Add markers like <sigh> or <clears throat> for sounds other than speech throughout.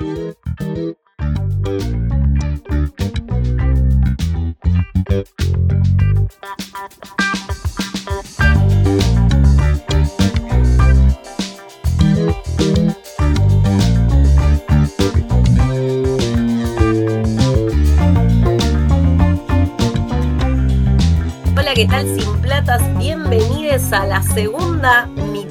Thank you.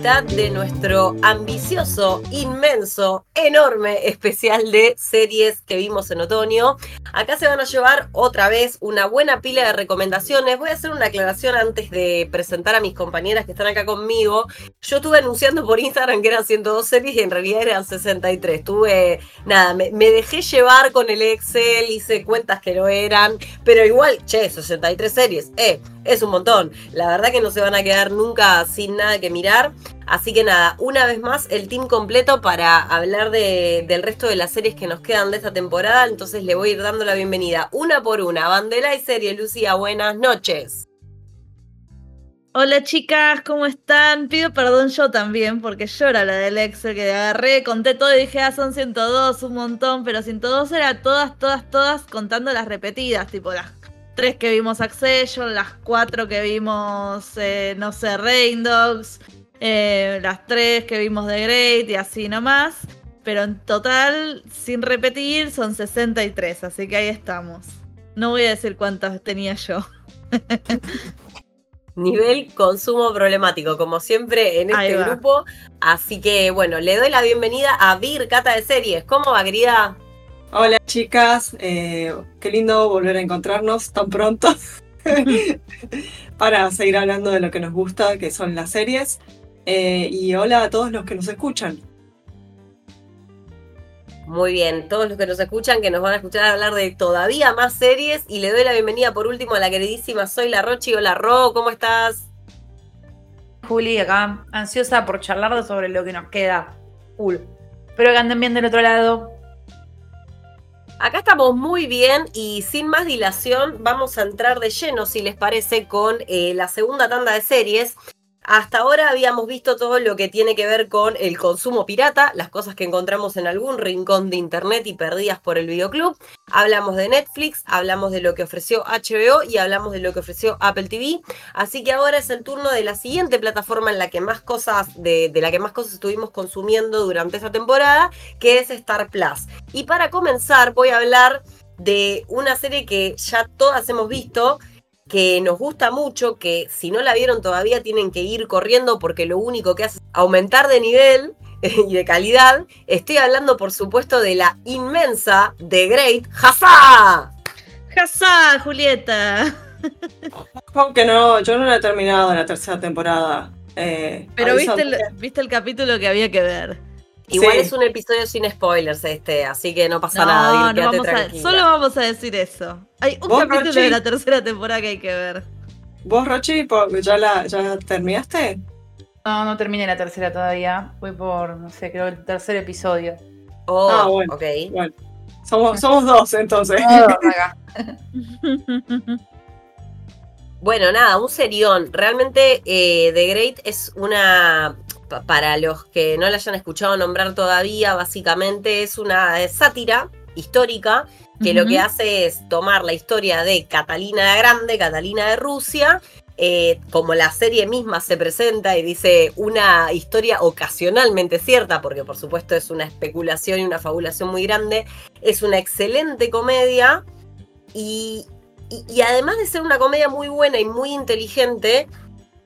De nuestro ambicioso, inmenso, enorme especial de series que vimos en otoño. Acá se van a llevar otra vez una buena pila de recomendaciones. Voy a hacer una aclaración antes de presentar a mis compañeras que están acá conmigo. Yo estuve anunciando por Instagram que eran 102 series y en realidad eran 63. Tuve, nada, me, me dejé llevar con el Excel, hice cuentas que no eran, pero igual, che, 63 series, eh, es un montón. La verdad que no se van a quedar nunca sin nada que mirar. Así que nada, una vez más el team completo para hablar de, del resto de las series que nos quedan de esta temporada. Entonces le voy a ir dando la bienvenida una por una. Bandera y serie, Lucía, buenas noches. Hola chicas, ¿cómo están? Pido perdón yo también, porque yo la del Excel que agarré, conté todo y dije, ah, son 102, un montón, pero 102 era todas, todas, todas contando las repetidas, tipo las tres que vimos Accession, las cuatro que vimos, eh, no sé, Rain Dogs, eh, las tres que vimos de Great y así nomás. Pero en total, sin repetir, son 63, así que ahí estamos. No voy a decir cuántas tenía yo. <laughs> Nivel consumo problemático, como siempre en este grupo. Así que bueno, le doy la bienvenida a Vir Cata de Series. ¿Cómo va, querida? Hola chicas, eh, qué lindo volver a encontrarnos tan pronto <laughs> para seguir hablando de lo que nos gusta, que son las series. Eh, y hola a todos los que nos escuchan. Muy bien, todos los que nos escuchan, que nos van a escuchar hablar de todavía más series. Y le doy la bienvenida por último a la queridísima Soy la Rochi. Hola, Ro, ¿cómo estás? Juli, acá, ansiosa por charlar sobre lo que nos queda. Full. Espero que anden bien del otro lado. Acá estamos muy bien y sin más dilación vamos a entrar de lleno, si les parece, con eh, la segunda tanda de series. Hasta ahora habíamos visto todo lo que tiene que ver con el consumo pirata, las cosas que encontramos en algún rincón de internet y perdidas por el videoclub. Hablamos de Netflix, hablamos de lo que ofreció HBO y hablamos de lo que ofreció Apple TV. Así que ahora es el turno de la siguiente plataforma en la que más cosas, de, la que más cosas estuvimos consumiendo durante esta temporada, que es Star Plus. Y para comenzar voy a hablar de una serie que ya todas hemos visto, que nos gusta mucho, que si no la vieron todavía tienen que ir corriendo porque lo único que hace es aumentar de nivel <laughs> y de calidad. Estoy hablando, por supuesto, de la inmensa The Great Hazá. ¡Jasá, Julieta! <laughs> Aunque no, yo no la he terminado la tercera temporada. Eh, Pero viste el, viste el capítulo que había que ver. Igual Sí. es un episodio sin spoilers este, así que no pasa No, nada. No vamos a, solo vamos a decir eso. Hay un ¿Vos, capítulo Rochi? de la tercera temporada que hay que ver. ¿Vos, Rochi, ya la ya terminaste? No, no terminé la tercera todavía. Voy por, no sé, creo el tercer episodio. Oh, Ah, bueno. ok. Bueno, somos, somos dos entonces. <laughs> Bueno, nada, un serión. Realmente eh, The Great es una, para los que no la hayan escuchado nombrar todavía, básicamente es una sátira histórica que lo que hace es tomar la historia de Catalina la Grande, Catalina de Rusia, eh, como la serie misma se presenta y dice una historia ocasionalmente cierta, porque por supuesto es una especulación y una fabulación muy grande, es una excelente comedia y, y- y además de ser una comedia muy buena y muy inteligente,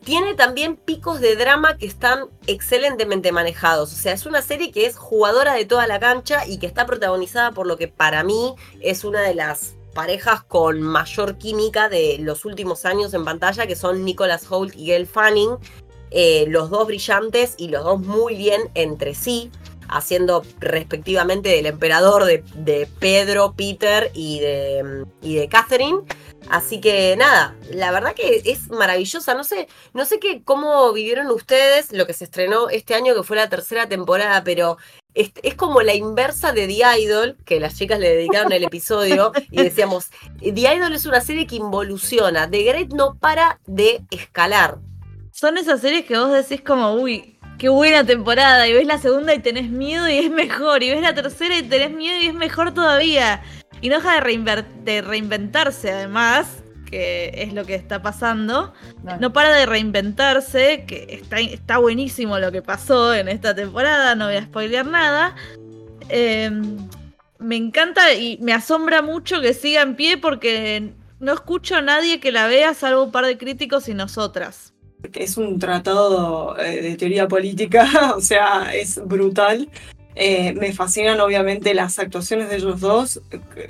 tiene también picos de drama que están excelentemente manejados. O sea, es una serie que es jugadora de toda la cancha y que está protagonizada por lo que para mí es una de las parejas con mayor química de los últimos años en pantalla, que son Nicholas Hoult y Gail Fanning. Eh, los dos brillantes y los dos muy bien entre sí, haciendo respectivamente del emperador de, Pedro, Peter y de, y de Catherine. Así que nada, la verdad que es maravillosa. No sé, no sé qué, cómo vivieron ustedes lo que se estrenó este año, que fue la tercera temporada, pero es, es como la inversa de The Idol, que las chicas le dedicaron el episodio y decíamos, The Idol es una serie que involuciona, The Great no para de escalar. Son esas series que vos decís como, uy, qué buena temporada. Y ves la segunda y tenés miedo y es mejor. Y ves la tercera y tenés miedo y es mejor todavía. Y no deja de, reinventarse, además, que es lo que está pasando. No. No para de reinventarse, que está, está buenísimo lo que pasó en esta temporada, no voy a spoilear nada. Eh, me encanta y me asombra mucho que siga en pie porque no escucho a nadie que la vea, salvo un par de críticos y nosotras. Es un tratado eh, de teoría política, <laughs> o sea, es brutal. Eh, me fascinan obviamente las actuaciones de ellos dos.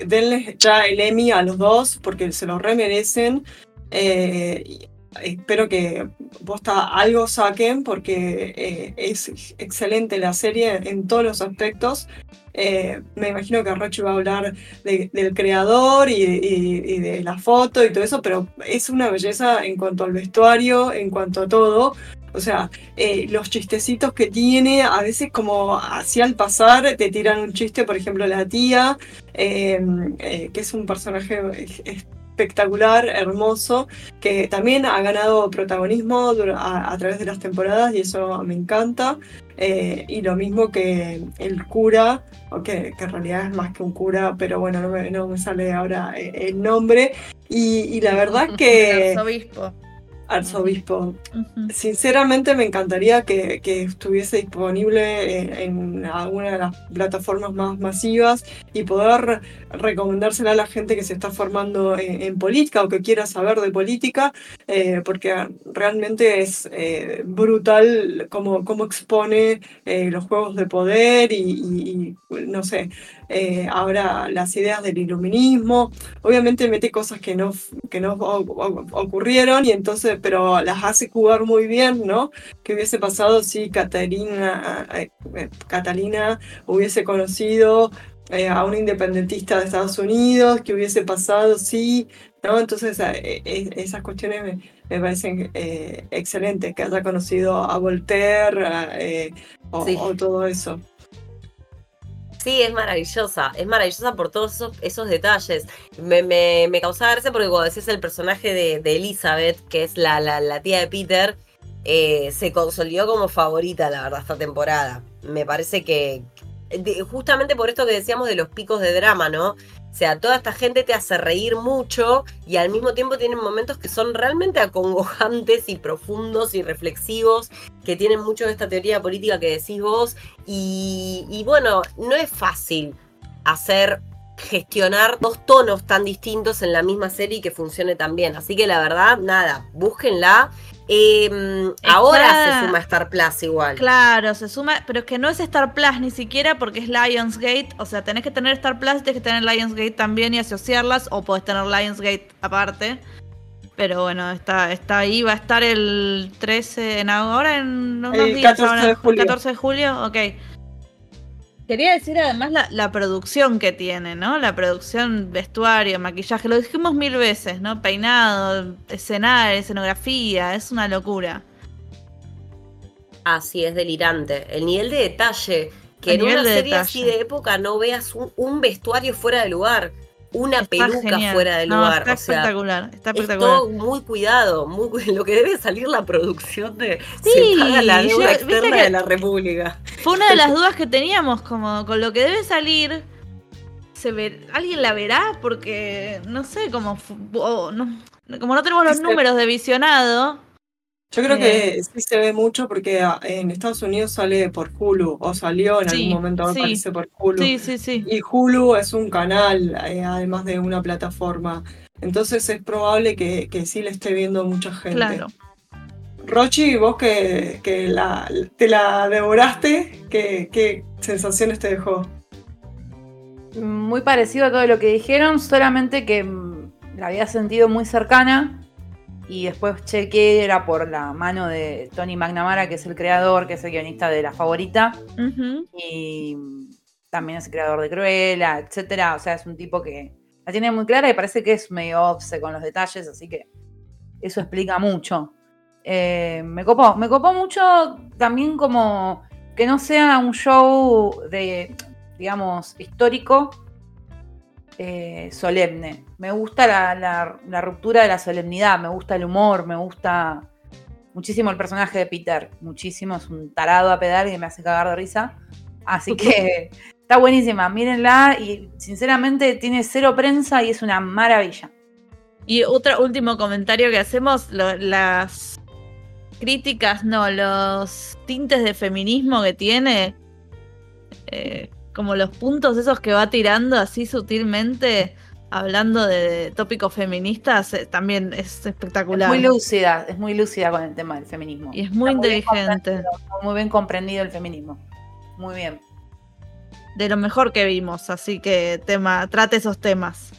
Denles ya el Emmy a los dos porque se lo remerecen. Eh, espero que posta algo saquen porque eh, es excelente la serie en todos los aspectos. Eh, me imagino que Rochi va a hablar de- del creador y, de la foto y todo eso, pero es una belleza en cuanto al vestuario, en cuanto a todo. O sea, eh, los chistecitos que tiene, a veces como así al pasar te tiran un chiste, por ejemplo, la tía, eh, que es un personaje espectacular, hermoso, que también ha ganado protagonismo a, a través de las temporadas y eso me encanta. Eh, y lo mismo que el cura, o que, en realidad es más que un cura, pero bueno, no me, no me sale ahora eh, el nombre. Y, y la verdad <laughs> que Arzobispo. Arzobispo, sinceramente me encantaría que, que estuviese disponible en, en alguna de las plataformas más masivas y poder recomendársela a la gente que se está formando en, en política o que quiera saber de política, eh, porque realmente es eh, brutal cómo, cómo expone eh, los juegos de poder y, y- y, no sé, eh, ahora las ideas del iluminismo. Obviamente mete cosas que no, que no ocurrieron y entonces, pero las hace jugar muy bien, ¿no? ¿Qué hubiese pasado si Catalina, eh, eh, Catalina hubiese conocido eh, a un independentista de Estados Unidos? ¿Qué hubiese pasado si, ¿no? Entonces, eh, esas cuestiones me, me parecen eh, excelentes, que haya conocido a Voltaire o todo eso. Sí, es maravillosa, es maravillosa por todos esos, esos detalles. Me, me, me causaba gracia porque cuando decías el personaje de, Elizabeth, que es la, la, la tía de Peter, eh, se consolidó como favorita, la verdad, esta temporada. Me parece que, justamente por esto que decíamos de los picos de drama, ¿no? O sea, toda esta gente te hace reír mucho y al mismo tiempo tienen momentos que son realmente acongojantes y profundos y reflexivos, que tienen mucho de esta teoría política que decís vos. Y, bueno, no es fácil hacer gestionar dos tonos tan distintos en la misma serie y que funcione tan bien. Así que la verdad, nada, búsquenla. Eh, ahora se suma Star Plus igual. Claro, se suma, pero es que no es Star Plus ni siquiera porque es Lionsgate, o sea, tenés que tener Star Plus, tenés que tener Lionsgate también y asociarlas, o podés tener Lionsgate aparte. Pero bueno, está, está ahí, va a estar el 13, en ahora en unos El días. 14 ahora, de julio. 14 de julio, ok. Quería decir además la, la producción que tiene, ¿no? La producción, vestuario, maquillaje, lo dijimos mil veces, ¿no? Peinado, escenario, escenografía, es una locura. Así es delirante. El nivel de detalle. Que El en una serie detalle. así de época no veas un, un vestuario fuera de lugar. Una peluca fuera de No, lugar. está o sea, espectacular, está es espectacular. todo muy cuidado. Muy, lo que debe salir la producción de. Sí, se paga la deuda externa de la República. Fue una de las dudas que teníamos, como con lo que debe salir. Se ve, ¿Alguien la verá? Porque no sé, como, no, como no tenemos los números de visionado. Yo creo que sí se ve mucho porque ah, en Estados Unidos sale por Hulu o salió en Sí, algún momento, me sí. parece, por Hulu. Sí, sí, sí. Y Hulu es un canal, eh, además de una plataforma. Entonces es probable que, que sí le esté viendo mucha gente. Claro. Rochi, vos que, que la, te la devoraste, ¿qué, ¿qué sensaciones te dejó? Muy parecido a todo lo que dijeron, solamente que mm, la había sentido muy cercana. Y después chequé, era por la mano de Tony McNamara, que es el creador, que es el guionista de La Favorita. Y también es el creador de Cruella, etcétera. O sea, es un tipo que la tiene muy clara y parece que es medio obse con los detalles, así que eso explica mucho. Eh, me copó, me copó mucho también como que no sea un show de, digamos, histórico eh, solemne. Me gusta la, la- la ruptura de la solemnidad, me gusta el humor, me gusta muchísimo el personaje de Peter, muchísimo, es un tarado a pedal que me hace cagar de risa. Así <laughs> que está buenísima, mírenla y sinceramente tiene cero prensa y es una maravilla. Y otro último comentario que hacemos, lo- las críticas, no, los tintes de feminismo que tiene, eh, como los puntos esos que va tirando así sutilmente, hablando de tópicos feministas, eh, también es Es espectacular. muy lúcida, es muy lúcida con el tema del feminismo. y es muy inteligente. Muy bien comprendido el feminismo. Muy bien. De lo mejor que vimos, así que tema, trate esos temas.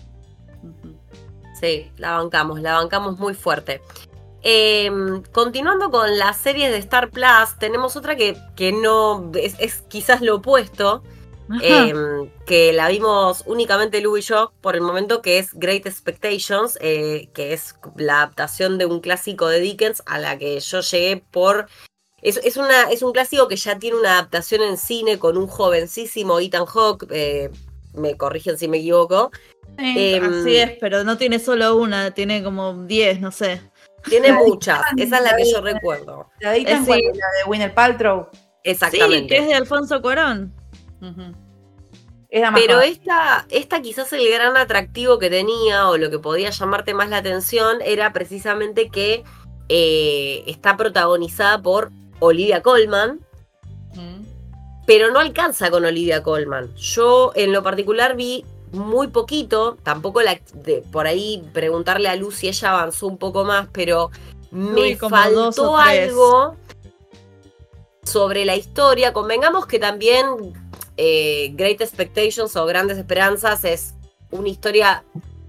Sí, la bancamos, la bancamos muy fuerte. Eh, continuando con las series de Star Plus, tenemos otra que, que no es, es quizás lo opuesto. Eh, que la vimos únicamente Lu y yo por el momento, que es Great Expectations, eh, que es la adaptación de un clásico de Dickens a la que yo llegué por... Es, es, una, es un clásico que ya tiene una adaptación en cine con un jovencísimo Ethan Hawke, eh, me corrigen si me equivoco. Em, así es, pero no tiene solo una, tiene como 10, no sé. Tiene La de muchas, esa es la que yo recuerdo. La de Ethan, Eh, ¿cuál sí. es? la de Winner Paltrow. Sí, Exactamente. que es de Alfonso Cuarón. Más Pero esta, esta quizás el gran atractivo que tenía o lo que podía llamarte más la atención era precisamente que eh, está protagonizada por Olivia Colman, pero no alcanza con Olivia Colman. Yo en lo particular vi muy poquito, tampoco la de, por ahí preguntarle a Lucy, ella avanzó un poco más, pero me faltó algo sobre la historia. Convengamos que también eh, Great Expectations o Grandes Esperanzas es una historia,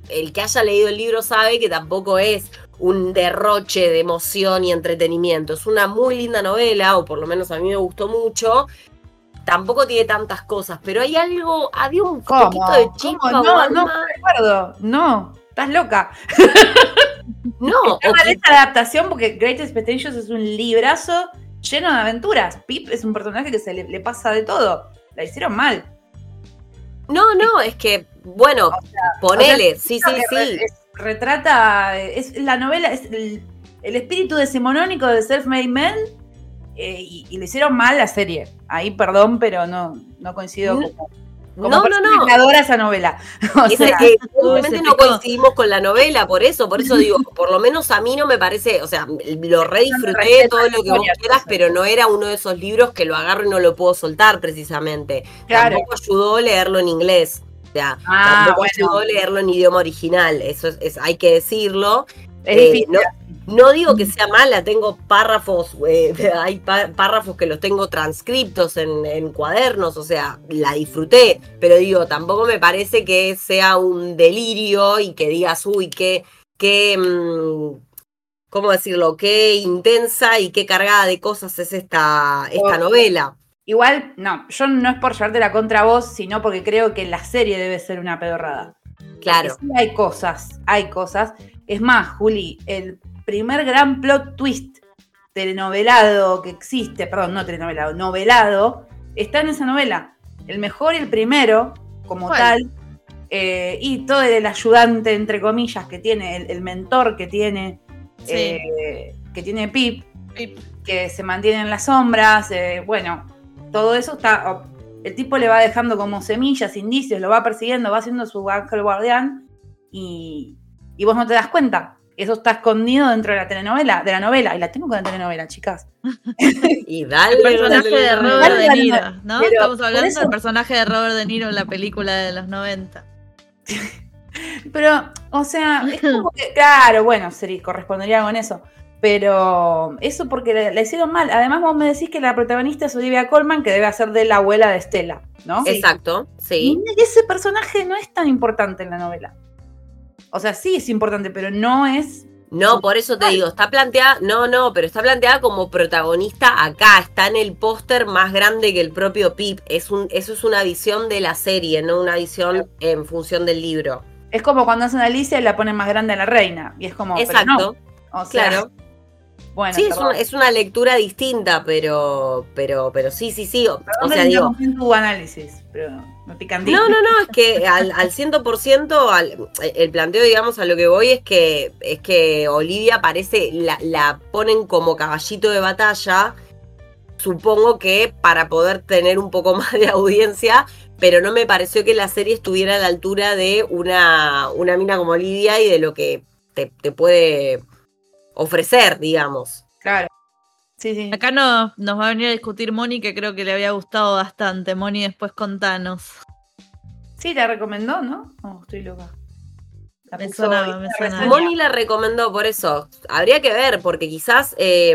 el que haya leído el libro sabe que tampoco es un derroche de emoción y entretenimiento. Es una muy linda novela, o por lo menos a mí me gustó mucho. Tampoco tiene tantas cosas, pero hay algo, había un ¿Cómo? poquito de chispa No, no, no recuerdo. No, estás loca. <laughs> No, Está mal esta adaptación porque Great Expectations es un librazo lleno de aventuras. Pip es un personaje que se le, le pasa de todo. La hicieron mal. no, no, es que, bueno, ponele, o sea, sí, sí, sí. re- es- retrata, es la novela, es el, el espíritu decimonónico de Self-Made Men eh, y, y le hicieron mal la serie. Ahí, perdón, pero no, no coincido No, como, como No, no, no. adora esa novela. <laughs> O Es sea, que Uy, obviamente no coincidimos con la novela, por eso, por eso digo, <laughs> por lo menos a mí no me parece, o sea, lo re disfruté, respeto todo lo que vos quieras, pero no era uno de esos libros que lo agarro y no lo puedo soltar precisamente. claro. Tampoco ayudó leerlo en inglés. O sea, Ah, tampoco bueno. ayudó leerlo en idioma original, eso es, es- hay que decirlo. Es Eh, difícil. no, no digo que sea mala, tengo párrafos, eh, <laughs> hay párrafos que los tengo transcriptos en, en cuadernos, o sea, la disfruté, pero digo, tampoco me parece que sea un delirio y que digas, uy, qué, qué, mm, ¿cómo decirlo? Qué intensa y qué cargada de cosas es esta, esta novela. Igual, no, yo no es por llevarte la contra vos, sino porque creo que la serie debe ser una pedorrada. Claro, sí hay cosas, hay cosas. Es más, Juli, el primer gran plot twist telenovelado que existe, perdón, no telenovelado, novelado, está en esa novela. El mejor y el primero, como tal, eh, y todo el ayudante, entre comillas, que tiene, el, el mentor que tiene, Sí. eh, que tiene Pip, Pip. que se mantiene en las sombras, eh, bueno, todo eso está, el tipo le va dejando como semillas, indicios, lo va persiguiendo, va haciendo su ángel guardián y, y vos no te das cuenta. Eso está escondido dentro de la telenovela, de la novela, y la tengo con la telenovela, chicas. <laughs> y dale. El personaje dale, de. Robert Dale, De Niro. ¿no? Pero Estamos hablando eso- del personaje de Robert De Niro en la película de los 90. <laughs> Pero, o sea, es como <laughs> que, claro, bueno, sería, correspondería con eso. Pero eso porque la, la hicieron mal. Además, vos me decís que la protagonista es Olivia Colman, que debe hacer de la abuela de Estela, ¿no? Exacto, sí. Y ese personaje no es tan importante en la novela. O sea, sí es importante, pero no es. No, por eso te digo, está planteada, no, no, pero está planteada como protagonista acá, está en el póster más grande que el propio Pip. Es un, eso es una visión de la serie, no una visión en función del libro. Es como cuando hacen a Alicia y la ponen más grande a la reina. Y es como. pero Exacto, no. O sea, claro. Bueno, sí, es una, es una lectura distinta, pero, pero, pero sí, sí, sí. O, o sea, te digo, en tu análisis, pero me pican No, no, no, es que al, al 100%, al, el planteo, digamos, a lo que voy es que, es que Olivia parece, la, la ponen como caballito de batalla, supongo que para poder tener un poco <laughs> más de audiencia, pero no me pareció que la serie estuviera a la altura de una, una mina como Olivia y de lo que te, te puede ofrecer, digamos. Claro. Sí, sí. Acá no, nos va a venir a discutir Moni, que creo que le había gustado bastante. Moni, después contanos. Sí, la recomendó, ¿no? No, estoy loca. La Me sonaba, me la sonaba. Moni la recomendó por eso. Habría que ver, porque quizás eh,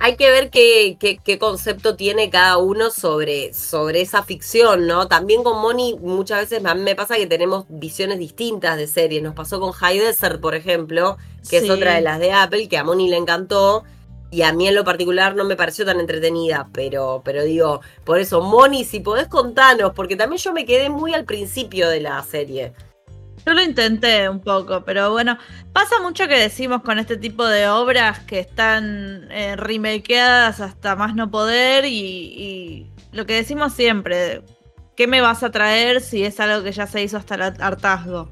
hay que ver qué, qué- qué concepto tiene cada uno sobre, sobre esa ficción, ¿no? También con Moni muchas veces a mí me pasa que tenemos visiones distintas de series. Nos pasó con High Desert, por ejemplo, que Sí. es otra de las de Apple, que a Moni le encantó. Y a mí en lo particular no me pareció tan entretenida, pero, pero digo, por eso, Moni, si podés contanos, porque también yo me quedé muy al principio de la serie. Yo lo intenté un poco, pero bueno, pasa mucho que decimos con este tipo de obras que están eh, remakeadas hasta más no poder y, y lo que decimos siempre, ¿qué me vas a traer si es algo que ya se hizo hasta el hartazgo?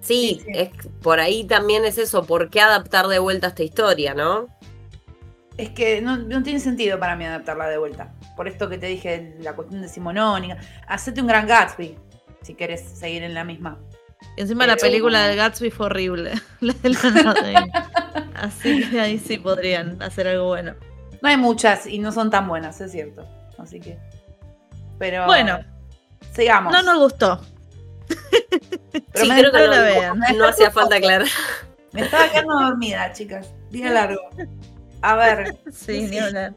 Sí, Sí, sí. Es, por ahí también es eso, ¿por qué adaptar de vuelta esta historia, no? Es que no, no tiene sentido para mí adaptarla de vuelta. Por esto que te dije, la cuestión decimonónica. Hacete un gran Gatsby, si querés seguir en la misma. Y encima la película del Gatsby fue horrible. <laughs> La de. Así que ahí sí podrían hacer algo bueno. No hay muchas y no son tan buenas, es cierto. Así que. Pero. Bueno. sigamos. No nos gustó. Pero sí, me creo que no la vean. no hacía falta aclarar. Me estaba quedando dormida, chicas. Día largo. A ver. <laughs> Sí, ni Sí. hablar.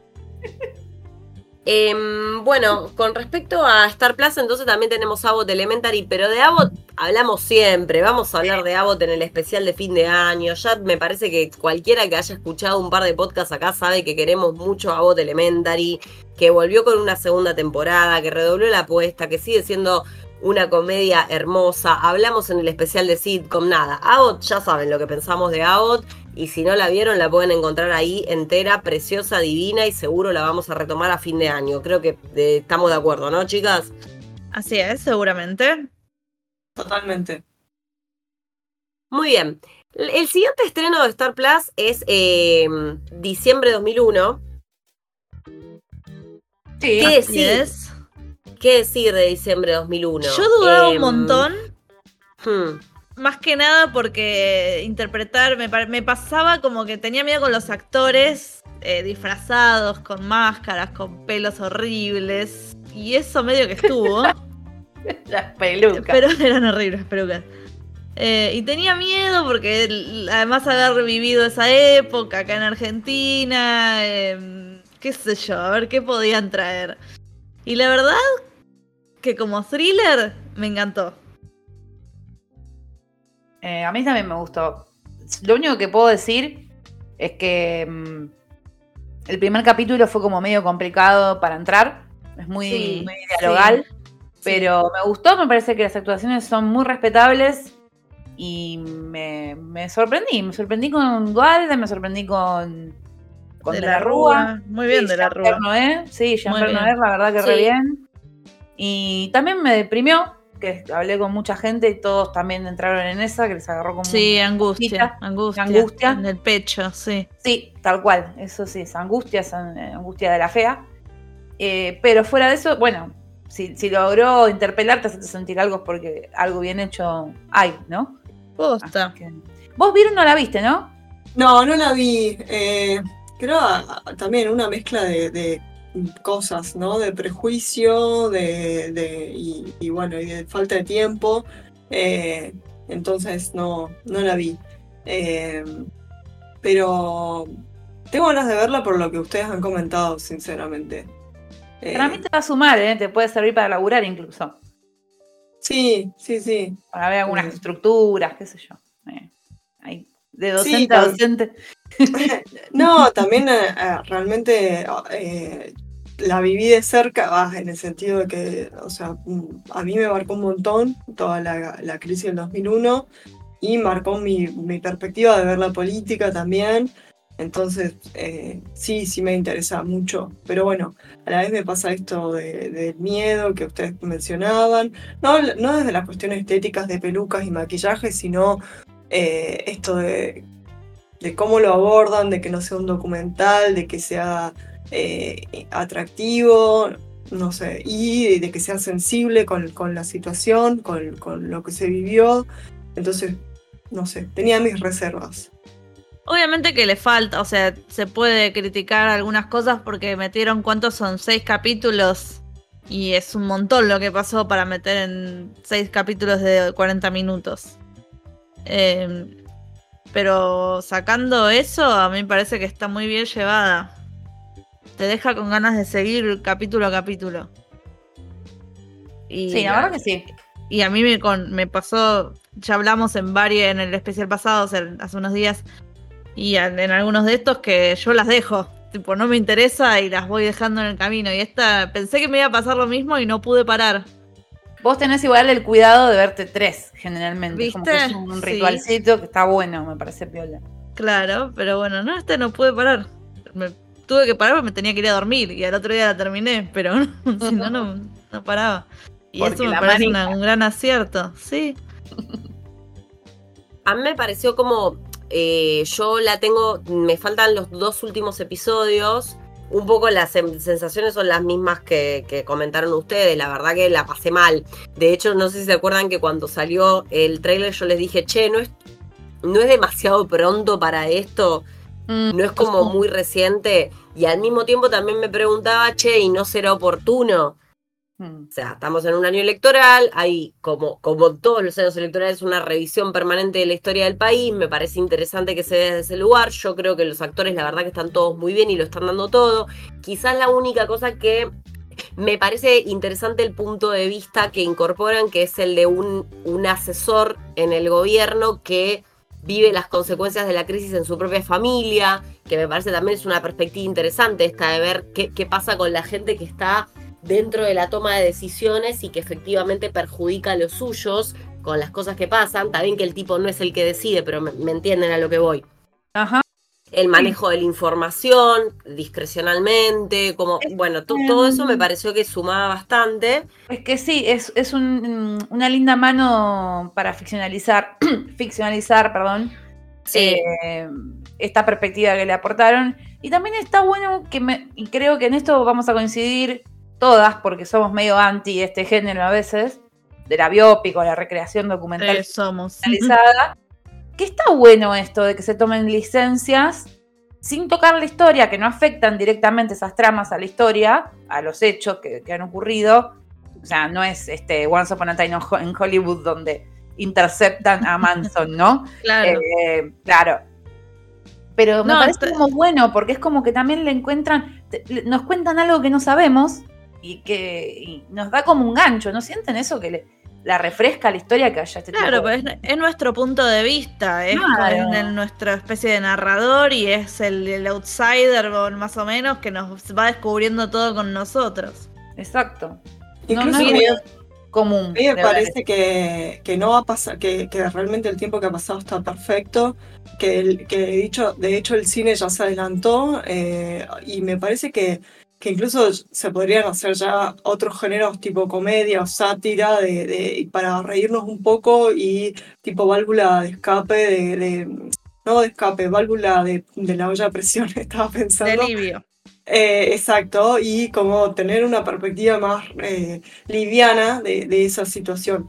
Em, bueno, con respecto a Star Plus, entonces también tenemos Abbott Elementary, pero de Abbott hablamos siempre. Vamos a hablar de Abbott en el especial de fin de año. Ya me parece que cualquiera que haya escuchado un par de podcasts acá sabe que queremos mucho Abbott Elementary, que volvió con una segunda temporada, que redobló la apuesta, que sigue siendo una comedia hermosa. Hablamos en el especial de sitcom, nada. Abbott, ya saben lo que pensamos de Abbott. Y si no la vieron, la pueden encontrar ahí entera, preciosa, divina y seguro la vamos a retomar a fin de año. Creo que eh, estamos de acuerdo, ¿no, chicas? Así es, seguramente. Totalmente. Muy bien. El siguiente estreno de Star Plus es eh, diciembre 2001. Sí. ¿Qué Así decir? es. ¿Qué decir de diciembre 2001? Yo dudaba un Em, montón, hmm, más que nada porque interpretar me, me pasaba como que tenía miedo con los actores eh, disfrazados, con máscaras, con pelos horribles. Y eso medio que estuvo. <laughs> Las pelucas. pero <laughs> eran horribles pelucas. Eh, y tenía miedo porque además haber vivido esa época acá en Argentina, em, qué sé yo, a ver qué podían traer. Y la verdad que como thriller me encantó. Eh, a mí también me gustó. Lo único que puedo decir es que mm, el primer capítulo fue como medio complicado para entrar. Es muy, Sí, muy dialogal. Pero me gustó, me parece que las actuaciones son muy respetables. Y me, me sorprendí. Me sorprendí con Dualde, me sorprendí con, con De, la, Rúa. Muy bien, de la Rúa. Noé. Sí, Jean-Pierre la verdad que re bien. Y también me deprimió, que hablé con mucha gente y todos también entraron en esa, que les agarró como... Sí, angustia, angustia. Angustia. En el pecho, sí. Sí, tal cual, eso sí, es angustia, es eh, angustia de la fea. Eh, pero fuera de eso, bueno, si, si logró interpelarte, hacerte sentir algo es porque algo bien hecho hay, ¿no? Posta. Que- Vos, Vir, no la viste, ¿no? No, no la vi. Eh, creo a- a- también una mezcla de, de cosas, ¿no? De prejuicio, de, de- y, y bueno, y de falta de tiempo. Eh, entonces no, no la vi. Eh, pero tengo ganas de verla por lo que ustedes han comentado, sinceramente. Eh, Para mí te va a sumar, ¿eh? Te puede servir para laburar incluso. Sí, sí, sí. Para ver algunas estructuras, qué sé yo. Ahí, de docente Sí, a docente. <laughs> No, también realmente la viví de cerca, en el sentido de que, o sea, mm, a mí me marcó un montón toda la, crisis del 2001 y marcó mi, mi perspectiva de ver la política también. Entonces, eh, sí, sí me interesa mucho. Pero bueno, a la vez me pasa esto de- del miedo que ustedes mencionaban. No, no desde las cuestiones estéticas de pelucas y maquillaje, sino eh, esto de, de cómo lo abordan, de que no sea un documental, de que sea eh, atractivo, no sé, y de que sea sensible con, la situación, con, lo que se vivió. Entonces, no sé, tenía mis reservas. Obviamente que le falta, o sea, se puede criticar algunas cosas porque metieron, ¿cuántos son? Seis capítulos. Y es un montón lo que pasó para meter en seis capítulos de 40 minutos. Eh, pero sacando eso, a mí me parece que está muy bien llevada. Te deja con ganas de seguir capítulo a capítulo. Y Sí, la verdad que sí. y a mí me, con- me pasó, ya hablamos en varios, en el especial pasado, o sea, hace unos días, y en, en algunos de estos que yo las dejo. Tipo, no me interesa y las voy dejando en el camino. Y esta, pensé que me iba a pasar lo mismo y no pude parar. Vos tenés igual el cuidado de verte tres, generalmente. Como que es un Sí. ritualcito que está bueno, me parece piola. Claro, pero bueno, no, este no pude parar. Me, tuve que parar porque me tenía que ir a dormir y al otro día la terminé, pero <laughs> si no, no, no paraba. Y Porque eso me parece una- un gran acierto, sí. <laughs> A mí me pareció como. eh, yo la tengo. Me faltan los dos últimos episodios. Un poco las sen- sensaciones son las mismas que, que comentaron ustedes. La verdad que la pasé mal. De hecho, no sé si se acuerdan que cuando salió el trailer yo les dije, che, no es, no es demasiado pronto para esto. Mm, No es como muy reciente. Y al mismo tiempo también me preguntaba, che, ¿y no será oportuno? mm. O sea, estamos en un año electoral, hay como, como todos los años electorales una revisión permanente de la historia del país, me parece interesante que se dé desde ese lugar, yo creo que los actores la verdad que están todos muy bien y lo están dando todo. Quizás la única cosa que me parece interesante el punto de vista que incorporan, que es el de un, un asesor en el gobierno que vive las consecuencias de la crisis en su propia familia, que me parece también es una perspectiva interesante esta de ver qué, qué pasa con la gente que está dentro de la toma de decisiones y que efectivamente perjudica a los suyos con las cosas que pasan. Está bien que el tipo no es el que decide, pero me, me entienden a lo que voy. Ajá. El manejo de la información, discrecionalmente, como, Es- bueno, to- todo eso me pareció que sumaba bastante. Es que sí, es, es un- una linda mano para ficcionalizar, <clears throat> ficcionalizar, perdón, Sí, eh, esta perspectiva que le aportaron. Y también está bueno que me, y creo que en esto vamos a coincidir todas, porque somos medio anti este género a veces, de la biópica o la recreación documental Eh, somos. ficcionalizada, que está bueno esto de que se tomen licencias sin tocar la historia, que no afectan directamente esas tramas a la historia, a los hechos que, que han ocurrido. O sea, no es este Once Upon a Time en Hollywood donde interceptan a Manson, ¿no? <laughs> Claro. Eh, claro. Pero me No, parece como bueno, porque es como que también le encuentran, nos cuentan algo que no sabemos y que y nos da como un gancho. ¿No sienten eso que le, la refresca la historia que haya este Claro, tipo de- pero es, es nuestro punto de vista, es, Claro. el- nuestra especie de narrador y es el, el outsider más o menos que nos va descubriendo todo con nosotros. Exacto. No, Incluso no es me- muy común. A mí me parece que, que no va a pasar, que, que realmente el tiempo que ha pasado está perfecto, que, el- que de, hecho, de hecho el cine ya se adelantó eh, y me parece que, que incluso se podrían hacer ya otros géneros tipo comedia o sátira de, de- para reírnos un poco y tipo válvula de escape, de, de- no de escape, válvula de, de la olla a presión, <laughs> estaba pensando. alivio. Eh, exacto, y como tener una perspectiva más eh, liviana de, de esa situación.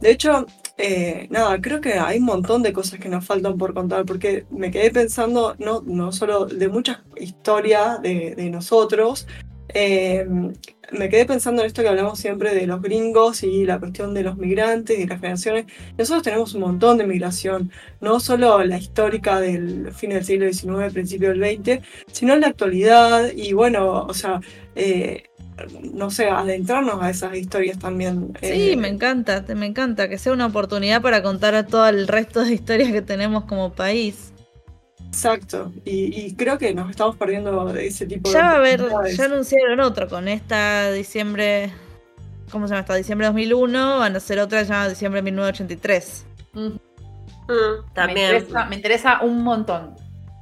De hecho, eh, nada, creo que hay un montón de cosas que nos faltan por contar, porque me quedé pensando no, no solo de muchas historias de, nosotros, eh, me quedé pensando en esto que hablamos siempre de los gringos y la cuestión de los migrantes y las generaciones. Nosotros tenemos un montón de migración, no solo la histórica del fin del siglo XIX, principio del XX, sino en la actualidad y bueno, o sea, eh, no sé, adentrarnos a esas historias también. Sí, eh, me encanta, me encanta que sea una oportunidad para contar a todo el resto de historias que tenemos como país. Exacto, y, y creo que nos estamos perdiendo de ese tipo de Ya va a haber, ya anunciaron otro con esta diciembre, ¿cómo se llama? Esta diciembre 2001, van a hacer otra llamada diciembre 1983. Mm. Mm, Me también. interesa, me interesa un montón.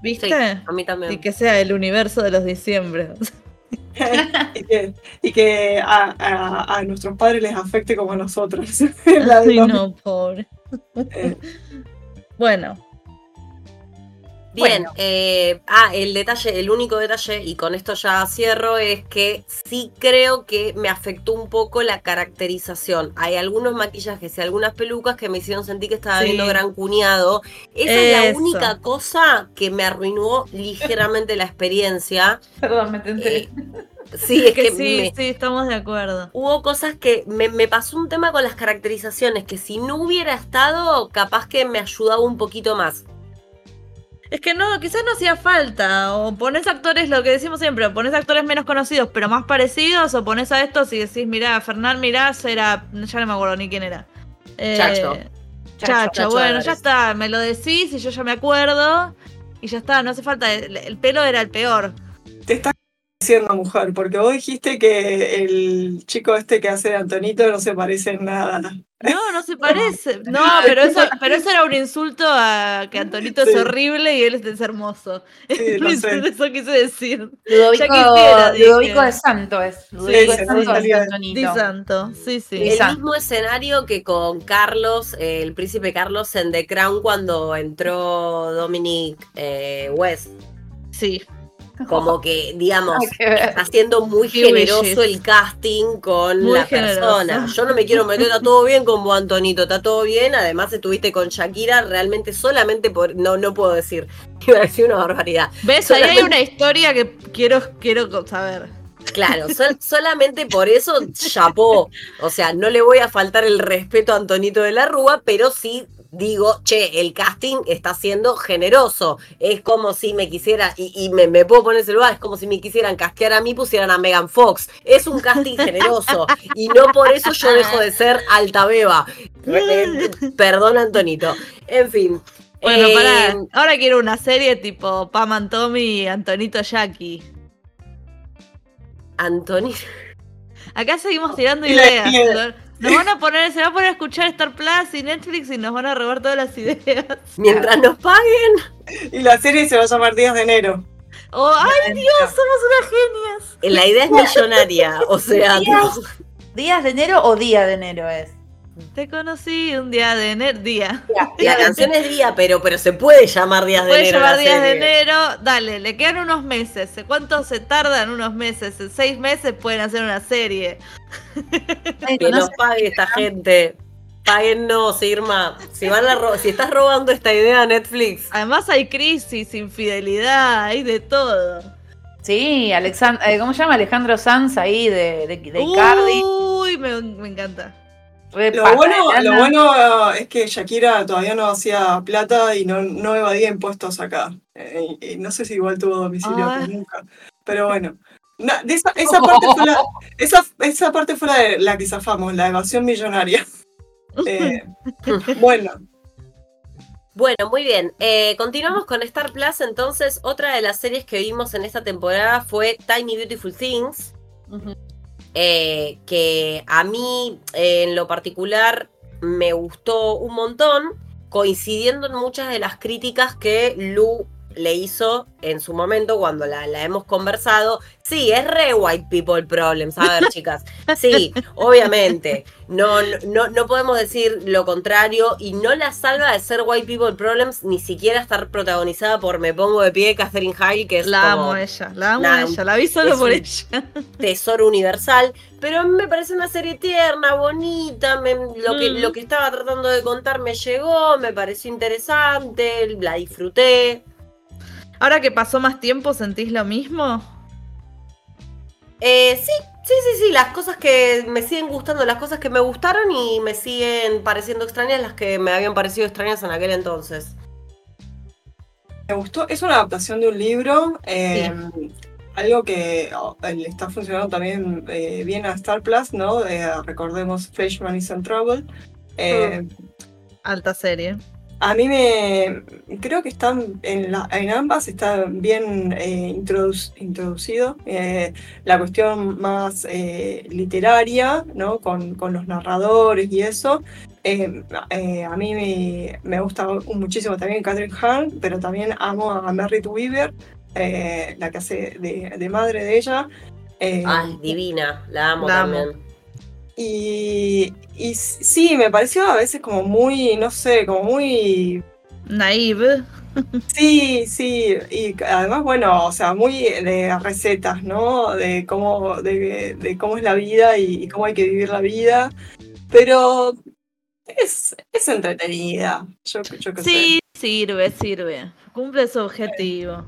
¿Viste? Sí, a mí también. Y que sea el universo de los diciembre. <laughs> <laughs> y que, y que a, a- a nuestros padres les afecte como a nosotros. <laughs> La de Ay, los- no, pobre. eh, Bueno, Bien, Bueno. eh, ah, el detalle, el único detalle, y con esto ya cierro, es que sí creo que me afectó un poco la caracterización. Hay algunos maquillajes y algunas pelucas que me hicieron sentir que estaba Sí. viendo Gran Cuñado. Esa es la única cosa que me arruinó ligeramente la experiencia. <laughs> Perdón, me tenté. Eh, sí, es que que sí, me- sí, estamos de acuerdo. Hubo cosas que me, me pasó un tema con las caracterizaciones, que si no hubiera estado, capaz que me ayudaba un poquito más. Es que no, quizás no hacía falta. O pones actores, lo que decimos siempre, o pones actores menos conocidos, pero más parecidos, o pones a estos y decís, mirá, Fernán Mirás era. Ya no me acuerdo ni quién era. Eh, Chacho. Chacho, Chacho bueno, Álvarez. ya está, me lo decís y yo ya me acuerdo. Y ya está, no hace falta. El, el pelo era el peor. te estás diciendo mujer, porque vos dijiste que el chico este que hace de Antonito no se parece en nada. No, no se parece. <laughs> No, pero eso, pero eso era un insulto a que Antonito es horrible y él es <laughs> Sí, hermoso. sé. Eso quise decir. Ludovico, quisiera. Ludovico de Santo es. Ludovico Sí, de Santo es. Di Antonito. santo, sí, sí. El mismo escenario que con Carlos, eh, el príncipe Carlos en The Crown cuando entró Dominic eh, West. Sí. <laughs> Como que, digamos, está siendo muy Qué generoso el casting con Muy la persona. Yo no me quiero meter, está todo bien con vos, Antonito, está todo bien. Además, estuviste con Shakira realmente solamente por. No, no puedo decir. <laughs> Iba a decir una barbaridad. ¿Ves? Ahí hay una historia que quiero, quiero saber. Claro, sol- <laughs> solamente por eso chapó. O sea, no le voy a faltar el respeto a Antonito de la Rúa, pero sí digo, che, el casting está siendo generoso. Es como si me quisiera, y, y me, me puedo poner ese lugar, es como si me quisieran castear a mí, pusieran a Megan Fox. Es un casting generoso. Y no por eso yo dejo de ser alta beba. Eh, <laughs> Perdón, Antonito. En fin. Bueno, eh, pará. Ahora quiero una serie tipo Pam and Tommy y Antonito Jackie. Antonito. Acá seguimos <laughs> tirando Y ideas. Nos van a poner, se va a poner a escuchar Star Plus y Netflix y nos van a robar todas las ideas. <laughs> Mientras nos paguen. Y la serie se va a llamar Días de Enero. Oh, ¡Ay, Dios! Somos unas genias. La idea es millonaria. O sea, Días. ¿Días de enero o día de enero es? Te conocí un día de enero. Día. <laughs> La canción es día, pero, pero se puede llamar días de Puede enero. llevar la días de enero. Dale, le quedan unos meses. ¿Cuánto se tardan unos meses? En seis meses pueden hacer una serie. Ay, <laughs> Que no nos pague esta gente. Páguennos, Irma. Si van a ro- si estás robando esta idea a Netflix, Además hay crisis, infidelidad, hay de todo. Sí, Alexand eh, ¿cómo se llama? Alejandro Sanz ahí de, de, de. Icardi. Uy, me, me encanta. Lo bueno, lo bueno es que Shakira todavía no hacía plata y no, no evadía impuestos acá. Eh, y no sé si igual tuvo domicilio Ah. nunca. Pero bueno. No, de esa, esa <laughs> parte fue la, esa, esa parte fue la, de- la que zafamos, la evasión millonaria. <laughs> Eh, bueno, Bueno, muy bien. Eh, continuamos con Star Plus. Entonces, otra de las series que vimos en esta temporada fue Tiny Beautiful Things. Ujú. Eh, que a mí eh, en lo particular me gustó un montón, coincidiendo en muchas de las críticas que Lu le hizo en su momento cuando la, la hemos conversado. Sí, es re white people problems. A ver, <laughs> chicas. Sí, obviamente. No, no, no podemos decir lo contrario. Y no la salva de ser white people problems, ni siquiera estar protagonizada por Me Pongo de Pie, Catherine Hale, que es La como amo a ella, la amo Nah, a ella, la vi solo por ella. <laughs> tesoro universal, pero a mí me parece una serie tierna, bonita, me- lo, que, Mm. lo que estaba tratando de contar me llegó, me pareció interesante, la disfruté. Ahora que pasó más tiempo, ¿sentís lo mismo? Eh, sí, sí, sí, sí, las cosas que me siguen gustando, las cosas que me gustaron y me siguen pareciendo extrañas las que me habían parecido extrañas en aquel entonces. me gustó. Es una adaptación de un libro. eh, Algo que oh, le está funcionando también eh, bien a Star Plus, ¿no? Eh, recordemos Freshman is in Trouble. Eh, Alta serie. A mí me. Creo que están en, la- en ambas, está bien eh, introduc- introducido eh, la cuestión más eh, literaria, ¿no? Con, con los narradores y eso. Eh, eh, a mí me, me gusta muchísimo también Catherine Hahn, pero también amo a Merritt Weaver, eh, la que hace de, de madre de ella. Eh, Ay, divina, la amo La amo. Y, y sí, me pareció a veces como muy, no sé, como muy Naive. Sí, sí, y además, bueno, o sea, muy de recetas, ¿no? De cómo, de, de cómo es la vida y, y cómo hay que vivir la vida, pero es, es entretenida, yo, yo qué Sí, sirve, sirve. Cumple su objetivo.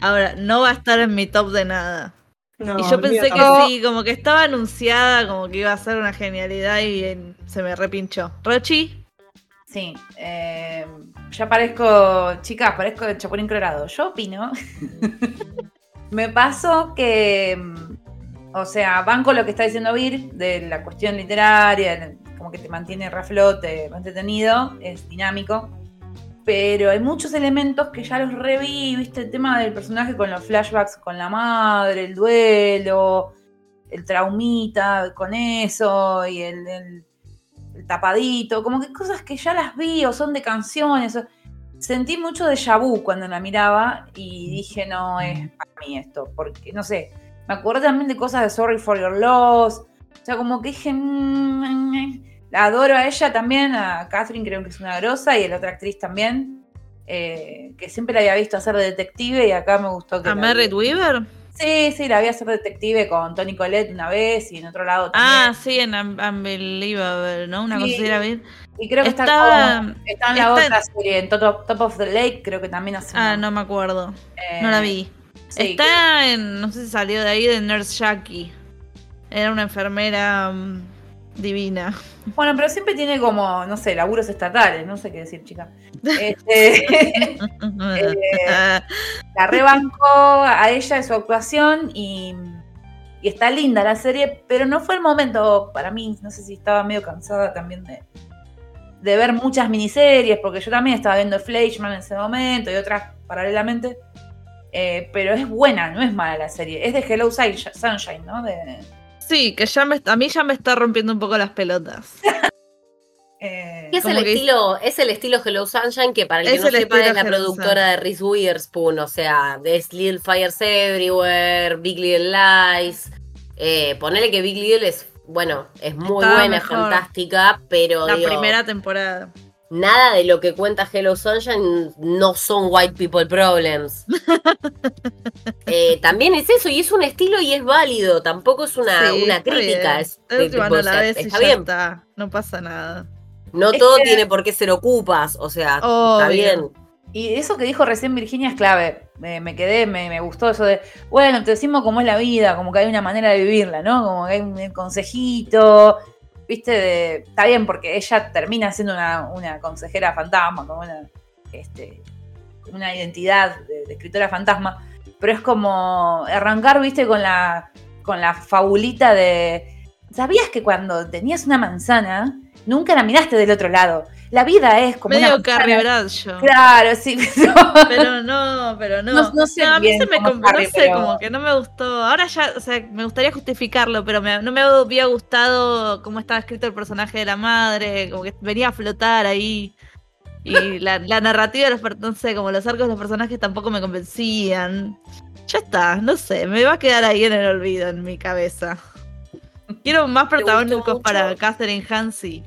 Ahora, no va a estar en mi top de nada. No, y yo pensé que sí, como que estaba anunciada, como que iba a ser una genialidad y eh, se me repinchó. Rochi, Sí, eh, ya parezco, chicas, parezco el Chapulín Colorado. Yo opino. <laughs> Me pasó que, mm, o sea, van con lo que está diciendo Vir de la cuestión literaria, como que te mantiene reflote, entretenido, es dinámico. Pero hay muchos elementos que ya los reví, viste, el tema del personaje con los flashbacks con la madre, el duelo, el traumita con eso, y el- tapadito, como que cosas que ya las vi o son de canciones. Sentí mucho de vu cuando la miraba y dije, no es para mí esto, porque no sé, me acuerdo también de cosas de Sorry for Your Loss, o sea, como que dije, mm, eh, la adoro a ella también, a Catherine creo que es una grosa y a la otra actriz también, eh, que siempre la había visto hacer de detective y acá me gustó que... a Merritt. Weaver. Sí, sí, la vi hacer detective con Tony Collette una vez y en otro lado también. Ah, sí, en Un- Unbelievable, ¿no? Una Sí. cosa era bien. Y creo que está, Estaba- como- está en la está otra serie, en Top, Top of the Lake, creo que también hace. Ah, una- no me acuerdo. eh, No la vi. sí, Está en, no sé si salió de ahí, de Nurse Jackie. Era una enfermera mm, divina. Bueno, pero siempre tiene como, no sé, laburos estatales, no sé qué decir, chica. Este, <laughs> la rebancó a ella de su actuación y, y está linda la serie, pero no fue el momento para mí, no sé si estaba medio cansada también de, de ver muchas miniseries, porque yo también estaba viendo Fleischman en ese momento y otras paralelamente. Eh, pero es buena, no es mala la serie. Es de Hello Sunshine, Sunshine, ¿no? De, Sí, que ya me, a mí ya me está rompiendo un poco las pelotas. <laughs> eh, Y es el estilo, es el estilo Hello Sunshine, que para el que Es no el sepa es la Hello productora de Reese Witherspoon, o sea, es Little Fires Everywhere, Big Little Lies. Eh, ponele que Big Little es, bueno, es muy Estaba buena, es mejor. fantástica, pero La digo, primera temporada. Nada de lo que cuenta Hello Sunshine no son white people problems. <laughs> Eh, también es eso, y es un estilo y es válido, tampoco es una, Sí, una está crítica. bien. Es, La tipo, está bien, está. No pasa nada. no Es todo que- tiene por qué ser ocupas, o sea, está bien. Y eso que dijo recién Virginia es clave. Me, me quedé, me, me gustó eso de, bueno, te decimos cómo es la vida, como que hay una manera de vivirla, ¿no? Como que hay un consejito, viste, de, está bien, porque ella termina siendo una, una consejera fantasma, como una, este, una identidad de, de escritora fantasma, pero es como arrancar, viste, con la, con la fabulita de, ¿sabías que cuando tenías una manzana, nunca la miraste del otro lado? La vida es como Medio una. Carrie Bradshaw. Claro, sí. <laughs> Pero no, pero no. No- no sé a mí se me cómo com- Carrie, no sé, pero- como que no me gustó. Ahora ya, o sea, me gustaría justificarlo, pero me- no me había gustado cómo estaba escrito el personaje de la madre, como que venía a flotar ahí. Y la, la narrativa de los no sé, como los arcos de los personajes tampoco me convencían. Ya está, no sé, me va a quedar ahí en el olvido en mi cabeza. Quiero más protagónicos para Catherine Hansi.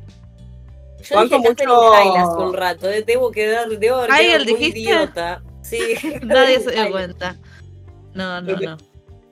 Yo Banco dije mucho- un rato, debo quedar, debo haber Ay, quedado ¿el muy dijiste? idiota. Sí. <laughs> <laughs> Nadie se dio cuenta. No, no, no.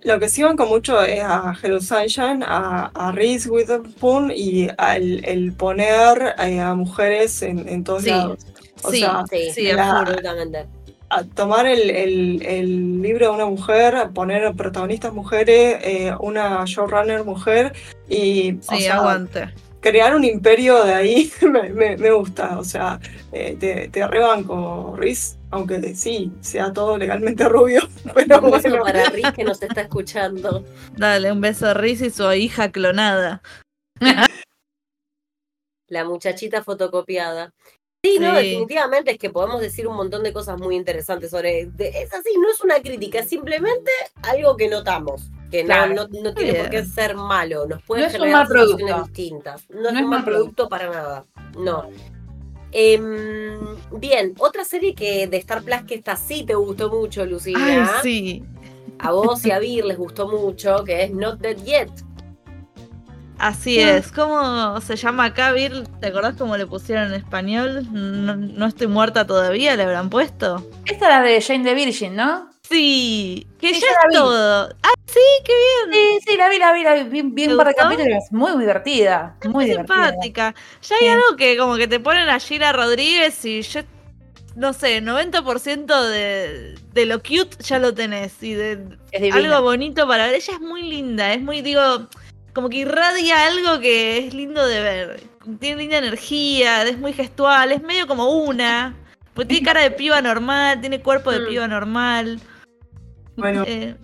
Lo que sí banco mucho es a Hello Sunshine, a, a Reese Witherspoon y al el poner eh, a mujeres en, en todos Sí, lados. O sí, sea, Sí, Sí, absolutamente. a tomar el, el- el libro de una mujer, poner protagonistas mujeres, eh, una showrunner mujer y o Sí, sea, aguante. Crear un imperio de ahí <laughs> me, me- me gusta. O sea, eh, te, te rebanco, Reese, aunque sí, sea todo legalmente <laughs> rubio. Pero Un beso bueno. para Riz que nos está escuchando. Dale, un beso a Riz y su hija clonada. <laughs> La muchachita fotocopiada. Sí, no, Sí. definitivamente es que podemos decir un montón de cosas muy interesantes sobre. de- es así, no es una crítica, es simplemente algo que notamos. Que no- Claro. no, no, tiene por qué ser malo, nos puede No generar situaciones distintas. No, es No es un mal producto para nada. No. Em, bien, otra serie que de Star Plus que esta sí te gustó mucho, Ay, Lucía. sí. A vos y a Vir les gustó mucho, que es Not Dead Yet. Así es. ¿Cómo se llama acá, Vir? ¿Te acordás cómo le pusieron en español? No, no estoy muerta todavía, le habrán puesto. Esta es la de Jane the Virgin, ¿no? Sí, que Sí, ya es todo. Ah, sí, qué bien. Sí, sí, la vi, la vi, la vi, vi, vi ¿Te un par de gustó? capítulos. Muy divertida, muy divertida. simpática. Ya hay Sí. algo que como que te ponen a Gina Rodríguez y yo, no sé, 90% de, de lo cute ya lo tenés. Y de Es algo bonito para ver. Ella es muy linda, es muy, digo, como que irradia algo que es lindo de ver. Tiene linda energía, es muy gestual, es medio como una. Pues tiene <laughs> cara de piba normal, tiene cuerpo de Mm. piba normal. Bueno, <laughs> Eh,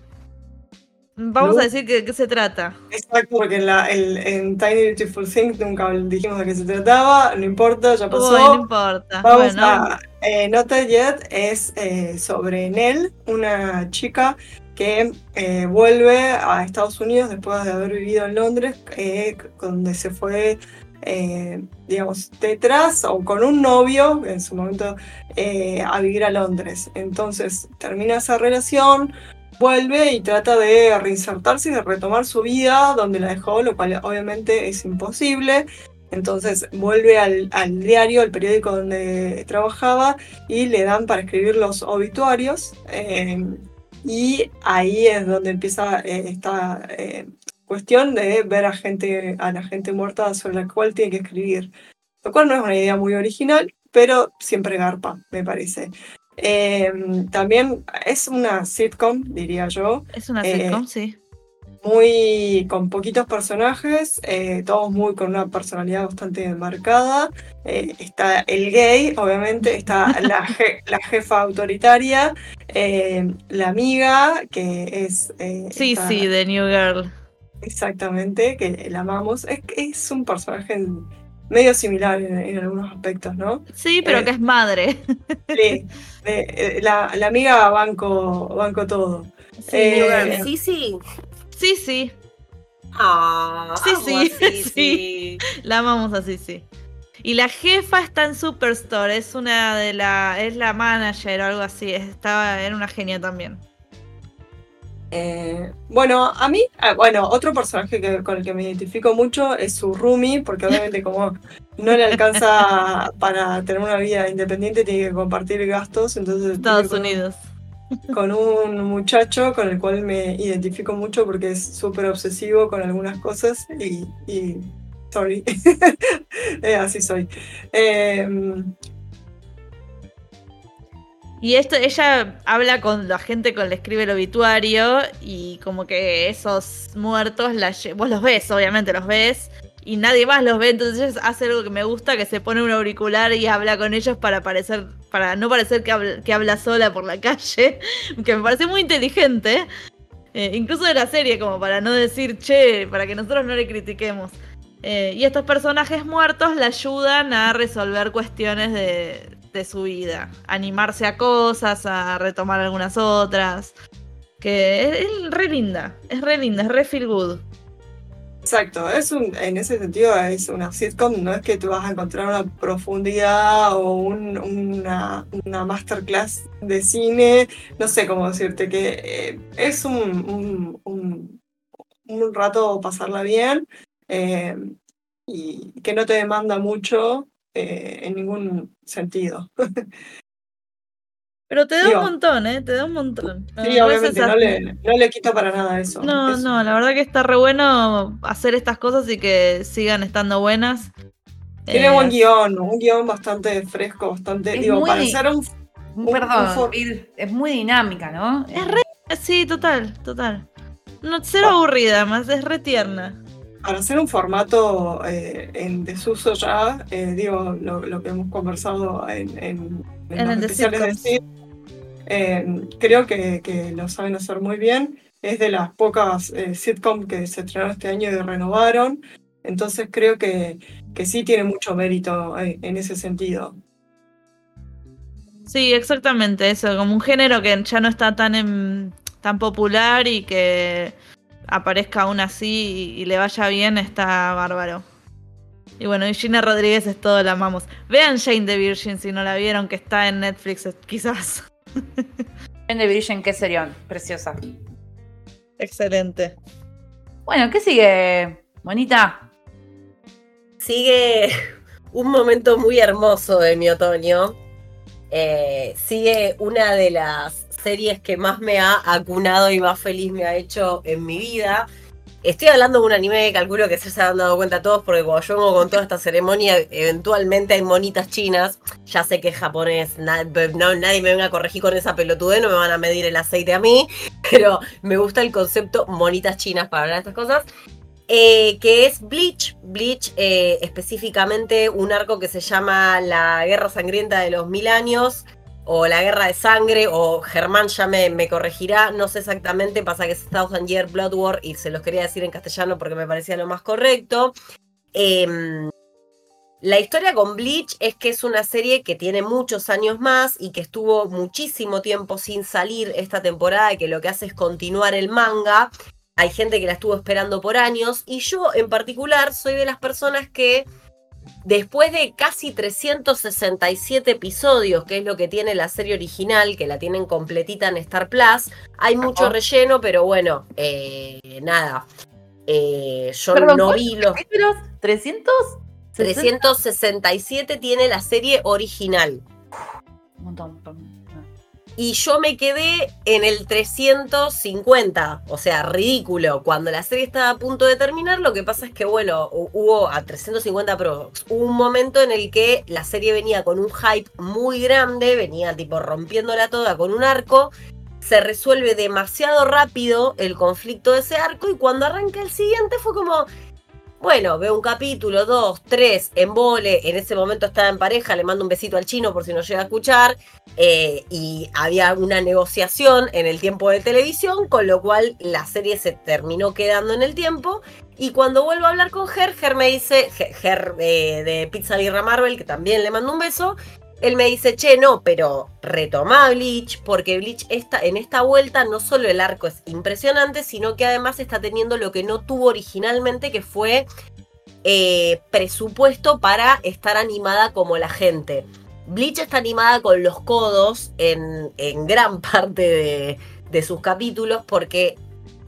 vamos a decir que- de qué se trata. exacto, porque en, la, en Tiny Beautiful Things nunca dijimos de qué se trataba, no importa, ya pasó. Uy, no importa. Vamos bueno, a eh, Not Dead Yet es eh, sobre Nell, una chica que eh, vuelve a Estados Unidos después de haber vivido en Londres, eh, donde se fue, eh, digamos, detrás o con un novio en su momento eh, a vivir a Londres. Entonces termina esa relación, vuelve y trata de reinsertarse y de retomar su vida donde la dejó, lo cual obviamente es imposible. Entonces vuelve al, diario, al periódico donde trabajaba y le dan para escribir los obituarios. eh, y ahí es donde empieza eh, esta eh, cuestión de ver a, gente, a la gente muerta sobre la cual tiene que escribir. Lo cual no es una idea muy original, pero siempre garpa, me parece. Eh, también es una sitcom, diría yo, es una eh, sitcom, sí. muy con poquitos personajes, eh, todos muy con una personalidad bastante marcada. Eh, está el gay, obviamente, está <laughs> la, je- la jefa autoritaria, eh, la amiga, que es... Sí, esta- sí, de New Girl. Exactamente, que la amamos. Es, es un personaje medio similar en, en algunos aspectos, ¿no? Sí, pero Eh, que es madre. Sí, eh, la, la amiga banco, banco todo. Sí, eh. Sí, sí. sí, sí, Ah, Sí, sí, <laughs> sí. Sisi. la amamos así, sí. Y la jefa está en Superstore, es una de la, es la manager o algo así, estaba, era una genia también. Eh, bueno, a mí, ah, bueno, otro personaje que, con el que me identifico mucho es su roomie, porque obviamente como no le alcanza para tener una vida independiente, tiene que compartir gastos, entonces Estados con un- Unidos. con un muchacho con el cual me identifico mucho porque es súper obsesivo con algunas cosas y, y- sorry, <laughs> Eh, así soy. Eh, Y esto, ella habla con la gente con la escribe el obituario y como que esos muertos, la vos los ves, obviamente los ves, y nadie más los ve, entonces hace algo que me gusta, que se pone un auricular y habla con ellos para parecer, para no parecer que habla, sola por la <laughs> calle, que me parece muy inteligente, eh, incluso de la serie, como para no decir, che, para que nosotros no le critiquemos. Eh, y estos personajes muertos le ayudan a resolver cuestiones de, de su vida, animarse a cosas, a retomar algunas otras. Que es, es re linda, es re linda, es re feel good. Exacto, es un, en ese sentido es una sitcom, no es que tú vas a encontrar una profundidad o un- una, una masterclass de cine, no sé cómo decirte, que eh, es un, un, un- un rato pasarla bien eh, y que no te demanda mucho eh, en ningún sentido. Pero te da Digo, un montón, ¿eh? Te da un montón. No, Sí, no obviamente, no le, no le quito para nada eso. No, no, la verdad que está re bueno hacer estas cosas y que sigan estando buenas. Tiene Eh, buen guion, un guion bastante fresco, bastante, Es digo, muy- para ser un un Perdón, es muy dinámica, ¿no? Es re- Sí, total, total. No, cero aburrida, más es re tierna. Para hacer un formato eh, en desuso ya, eh, digo, lo, lo que hemos conversado en, en, en En los el de especiales de sitcoms. cine, eh, creo que, que lo saben hacer muy bien. Es de las pocas sitcoms que se estrenaron este año y renovaron. Entonces creo que, que sí tiene mucho mérito en ese sentido. Sí, exactamente eso, como un género que ya no está tan en- tan popular y que aparezca aún así y, y le vaya bien, está bárbaro. Y bueno, y Gina Rodríguez es todo, la amamos. Vean Jane the Virgin si no la vieron, que está en Netflix, quizás. <laughs> En The Virgin, qué serión, preciosa. Excelente. Bueno, ¿qué sigue, bonita? Sigue <laughs> un momento muy hermoso de mi otoño. Eh, sigue una de las series que más me ha acunado y más feliz me ha hecho en mi vida. Estoy hablando de un anime, calculo que se han dado cuenta todos, porque cuando yo vengo con toda esta ceremonia, eventualmente hay monitas chinas. Ya sé que es japonés, no, nadie me venga a corregir con esa pelotudez, no me van a medir el aceite a mí, <laughs> pero me gusta el concepto monitas chinas para hablar de estas cosas. Eh, que es Bleach. Bleach, eh, específicamente un arco que se llama La Guerra Sangrienta de los Mil Años, o La Guerra de Sangre, o Germán ya me, me corregirá, no sé exactamente, pasa que es Thousand Year Blood War y se los quería decir en castellano porque me parecía lo más correcto. Em, la historia con Bleach es que es una serie que tiene muchos años más y que estuvo muchísimo tiempo sin salir esta temporada y que lo que hace es continuar el manga. Hay gente que la estuvo esperando por años y yo en particular soy de las personas que después de casi 367 episodios, que es lo que tiene la serie original, que la tienen completita en Star Plus, hay mucho relleno, pero bueno, eh, nada. Eh, yo Perdón, no ¿cuántos vi los capítulos? ¿300? 367 tiene la serie original. Un montón. Y yo me quedé en el 350, o sea, ridículo. Cuando la serie estaba a punto de terminar, lo que pasa es que, bueno, hu- hubo a 350 pero hubo un momento en el que la serie venía con un hype muy grande, venía tipo rompiéndola toda con un arco. Se resuelve demasiado rápido el conflicto de ese arco y cuando arranca el siguiente fue como, bueno, veo un capítulo, dos, tres, en vole, en ese momento estaba en pareja, le mando un besito al chino por si nos llega a escuchar, eh, y había una negociación en el tiempo de televisión, con lo cual la serie se terminó quedando en el tiempo, y cuando vuelvo a hablar con Ger, Ger me dice, Ger, Ger, eh, de Pizza Birra Marvel, que también le mando un beso, él me dice, che, no, pero retoma Bleach, porque Bleach está, en esta vuelta no solo el arco es impresionante, sino que además está teniendo lo que no tuvo originalmente, que fue eh, presupuesto para estar animada como la gente. Bleach está animada con los codos en, gran <laughs> parte de sus capítulos, porque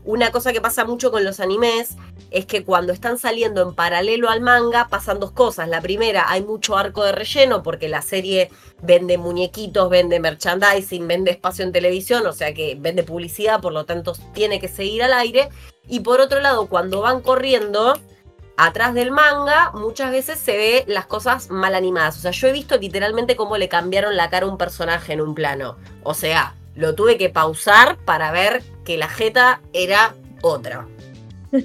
una cosa que pasa mucho con los animes es que cuando están saliendo en paralelo al manga pasan dos cosas. La primera, hay mucho arco de relleno porque la serie vende muñequitos, vende merchandising, vende espacio en televisión, o sea que vende publicidad, por lo tanto tiene que seguir al aire. Y por otro lado, cuando van corriendo atrás del manga, muchas veces se ve las cosas mal animadas. O sea, yo he visto literalmente cómo le cambiaron la cara a un personaje en un plano. O sea, lo tuve que pausar para ver que la jeta era otra.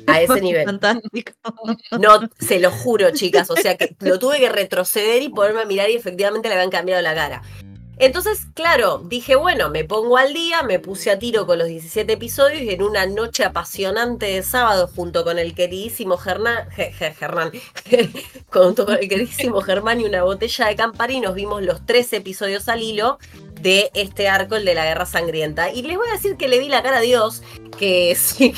A ese <laughs> nivel. Fantástico. <laughs> No, se lo juro, chicas. O sea que lo tuve que retroceder y ponerme a mirar y efectivamente le habían cambiado la cara. Entonces, claro, dije, bueno, me pongo al día, me puse a tiro con los 17 episodios y en una noche apasionante de sábado junto con el queridísimo Germán, <laughs> junto con el queridísimo Germán y una botella de Campari nos vimos los tres episodios al hilo de este arco, el de la Guerra Sangrienta. Y les voy a decir que le vi la cara a Dios, que <laughs> sí,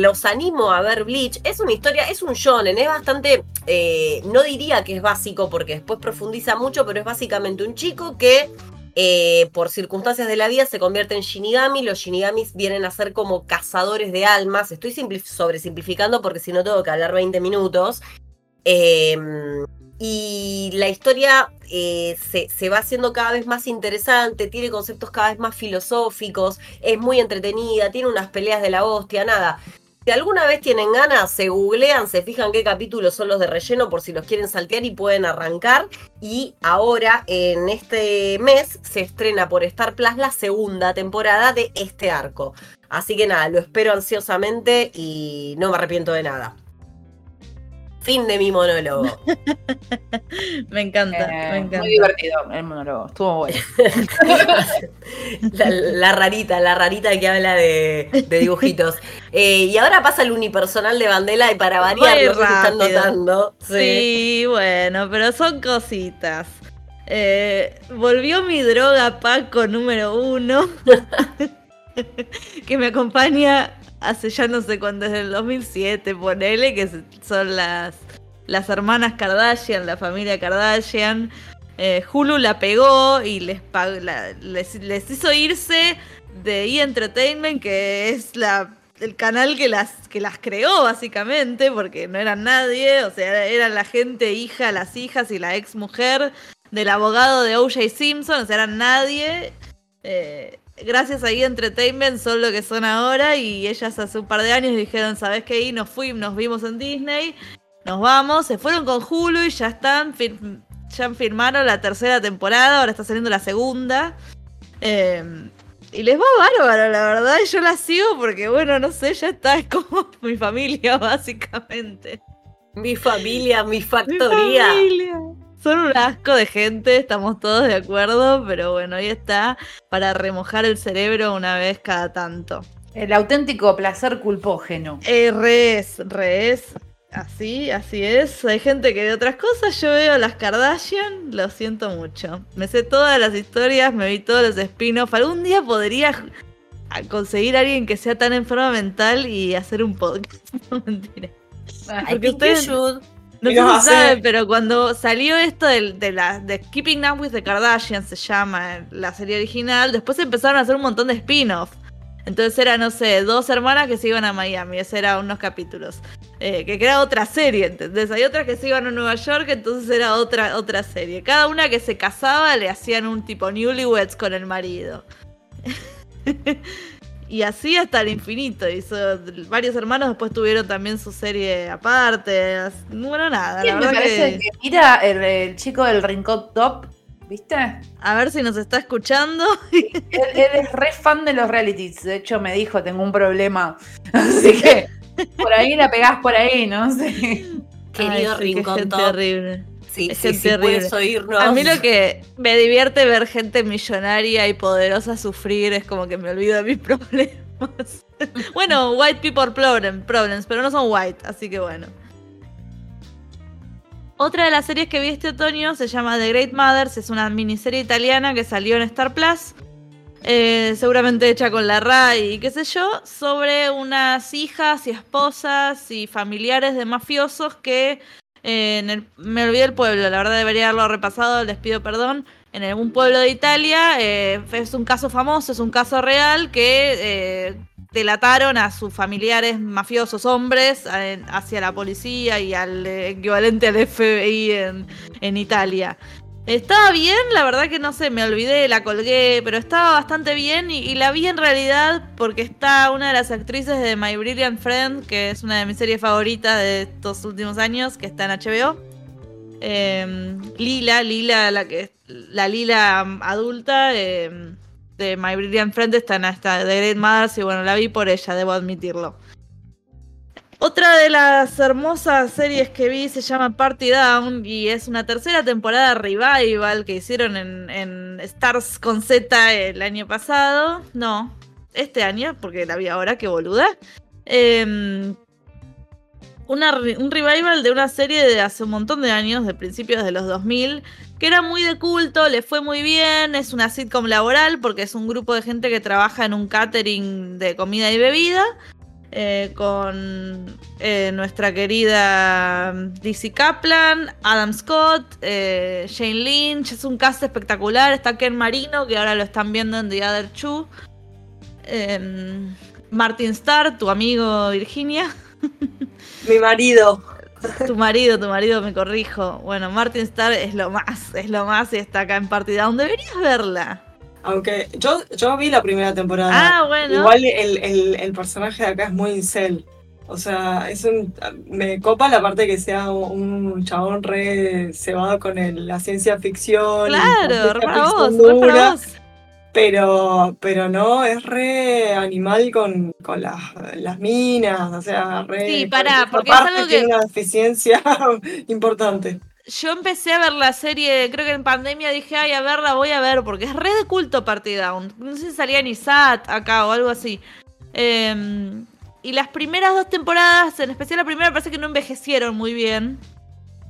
los animo a ver Bleach. Es una historia, es un shonen, es bastante, eh, no diría que es básico porque después profundiza mucho, pero es básicamente un chico que eh, por circunstancias de la vida se convierte en Shinigami. Los Shinigamis vienen a ser como cazadores de almas. Estoy simplif- sobresimplificando porque si no tengo que hablar 20 minutos. Eh, y la historia eh, se, se va haciendo cada vez más interesante, tiene conceptos cada vez más filosóficos, es muy entretenida, tiene unas peleas de la hostia, nada. Si alguna vez tienen ganas, se googlean, se fijan qué capítulos son los de relleno por si los quieren saltear y pueden arrancar. Y ahora, en este mes, se estrena por Star Plus la segunda temporada de este arco. Así que nada, lo espero ansiosamente y no me arrepiento de nada. Fin de mi monólogo. <laughs> Me encanta, Eh, me encanta. muy divertido el monólogo, estuvo bueno. <laughs> La, la rarita, la rarita que habla de, de dibujitos. <laughs> Eh, y ahora pasa el unipersonal de Bandela y para variar, si están notando. Sí. Sí, bueno, pero son cositas. Eh, volvió mi droga Paco número uno. que me acompaña hace ya no sé cuándo, desde el 2007, ponele, que son las, las hermanas Kardashian, la familia Kardashian. Eh, Hulu la pegó y les, les, les, hizo irse de E! Entertainment, que es la, el canal que las, que las creó, básicamente, porque no eran nadie, o sea, eran la gente, hija, las hijas y la ex mujer del abogado de O.J. Simpson, o sea, eran nadie. Eh, gracias a E! Entertainment son lo que son ahora y ellas hace un par de años dijeron, ¿sabes qué? Y nos fuimos, nos vimos en Disney, nos vamos, se fueron con Hulu y ya están, ya firmaron la tercera temporada, ahora está saliendo la segunda. Em, y les va bárbaro, la verdad, y yo la sigo porque, bueno, no sé, ya está, <laughs> es como mi familia, básicamente. Mi familia, mi factoría. Mi familia. Son un asco de gente, estamos todos de acuerdo, pero bueno, ahí está para remojar el cerebro una vez cada tanto. El auténtico placer culpógeno. Eh, re es, re es. Así, así es. Hay gente que ve otras cosas. Yo veo las Kardashian, lo siento mucho. Me sé todas las historias, me vi todos los spin-offs. Algún día podría conseguir a alguien que sea tan enferma mental y hacer un podcast. <laughs> No mentira. Porque ustedes, no sé si saben, pero cuando salió esto de, la, de Keeping Up with the Kardashians, se llama la serie original, después empezaron a hacer un montón de spin-offs. Entonces era, no sé, dos hermanas que se iban a Miami, ese era unos capítulos. Eh, que era otra serie, ¿entendés? Hay otras que se iban a Nueva York, entonces era otra, otra serie. Cada una que se casaba le hacían un tipo newlyweds con el marido. <laughs> Y así hasta el infinito. Hizo varios hermanos después tuvieron también su serie aparte. Bueno, nada. me parece que... mira el, chico del Rincón Top, ¿viste? A ver si nos está escuchando. él, es re fan de los realities. De hecho, me dijo, tengo un problema. <laughs> Así que por ahí la pegás por ahí, ¿no? <laughs> Sí. Querido Rincón Top. terrible. Sí, es sí, sí puedes oírnos. A mí lo que me divierte ver gente millonaria y poderosa sufrir es como que me olvido de mis <laughs> problemas. bueno, white people problem, problems, pero no son white, así que bueno. Otra de las series que vi este otoño se llama The Great Mothers, es una miniserie italiana que salió en Star Plus. Eh, seguramente hecha con la RAI y qué sé yo, sobre unas hijas y esposas y familiares de mafiosos que me olvidé el pueblo, la verdad debería haberlo repasado, les pido perdón. En algún pueblo de Italia eh, es un caso famoso, es un caso real que eh, delataron a sus familiares mafiosos hombres hacia la policía y al equivalente al FBI en Italia. Estaba bien, la verdad que no sé, me olvidé, la colgué, pero estaba bastante bien y, la vi en realidad porque está una de las actrices de My Brilliant Friend, que es una de mis series favoritas de estos últimos años, que está en HBO. Em, Lila, Lila, la que la Lila adulta em, de My Brilliant Friend está en esta de Great Mothers y bueno, la vi por ella, debo admitirlo. Otra de las hermosas series que vi se llama Party Down y es una tercera temporada revival que hicieron en, Stars con Z el año pasado. No, este año, porque la vi ahora, qué boluda. Em, un revival de una serie de hace un montón de años, de principios de los 2000, que era muy de culto, le fue muy bien, es una sitcom laboral porque es un grupo de gente que trabaja en un catering de comida y bebida eh, con eh, nuestra querida Dizzy Kaplan, Adam Scott, eh, Shane Lynch. Es un cast espectacular. Está Ken Marino, que ahora lo están viendo en The Other Two. Em, Martin Starr, tu amigo Virginia. <laughs> Mi marido. Tu marido, tu marido, me corrijo. Bueno, Martin Starr es lo más, es lo más y está acá en Partida. Deberías verla. Aunque yo, yo vi la primera temporada. Ah, bueno. Igual el, personaje de acá es muy incel. O sea, es un, me copa la parte que sea un chabón re cebado con la ciencia ficción. Claro, re Pero, pero no, es re animal con, con las, las minas, o sea, re. Sí, para, porque es algo que. Tiene una deficiencia <laughs> importante yo empecé a ver la serie, creo que en pandemia dije, ay, a verla voy a ver, porque es re de culto Down. No sé si salía ni SAT acá o algo así. Em, y las primeras dos temporadas, en especial la primera, parece que no envejecieron muy bien.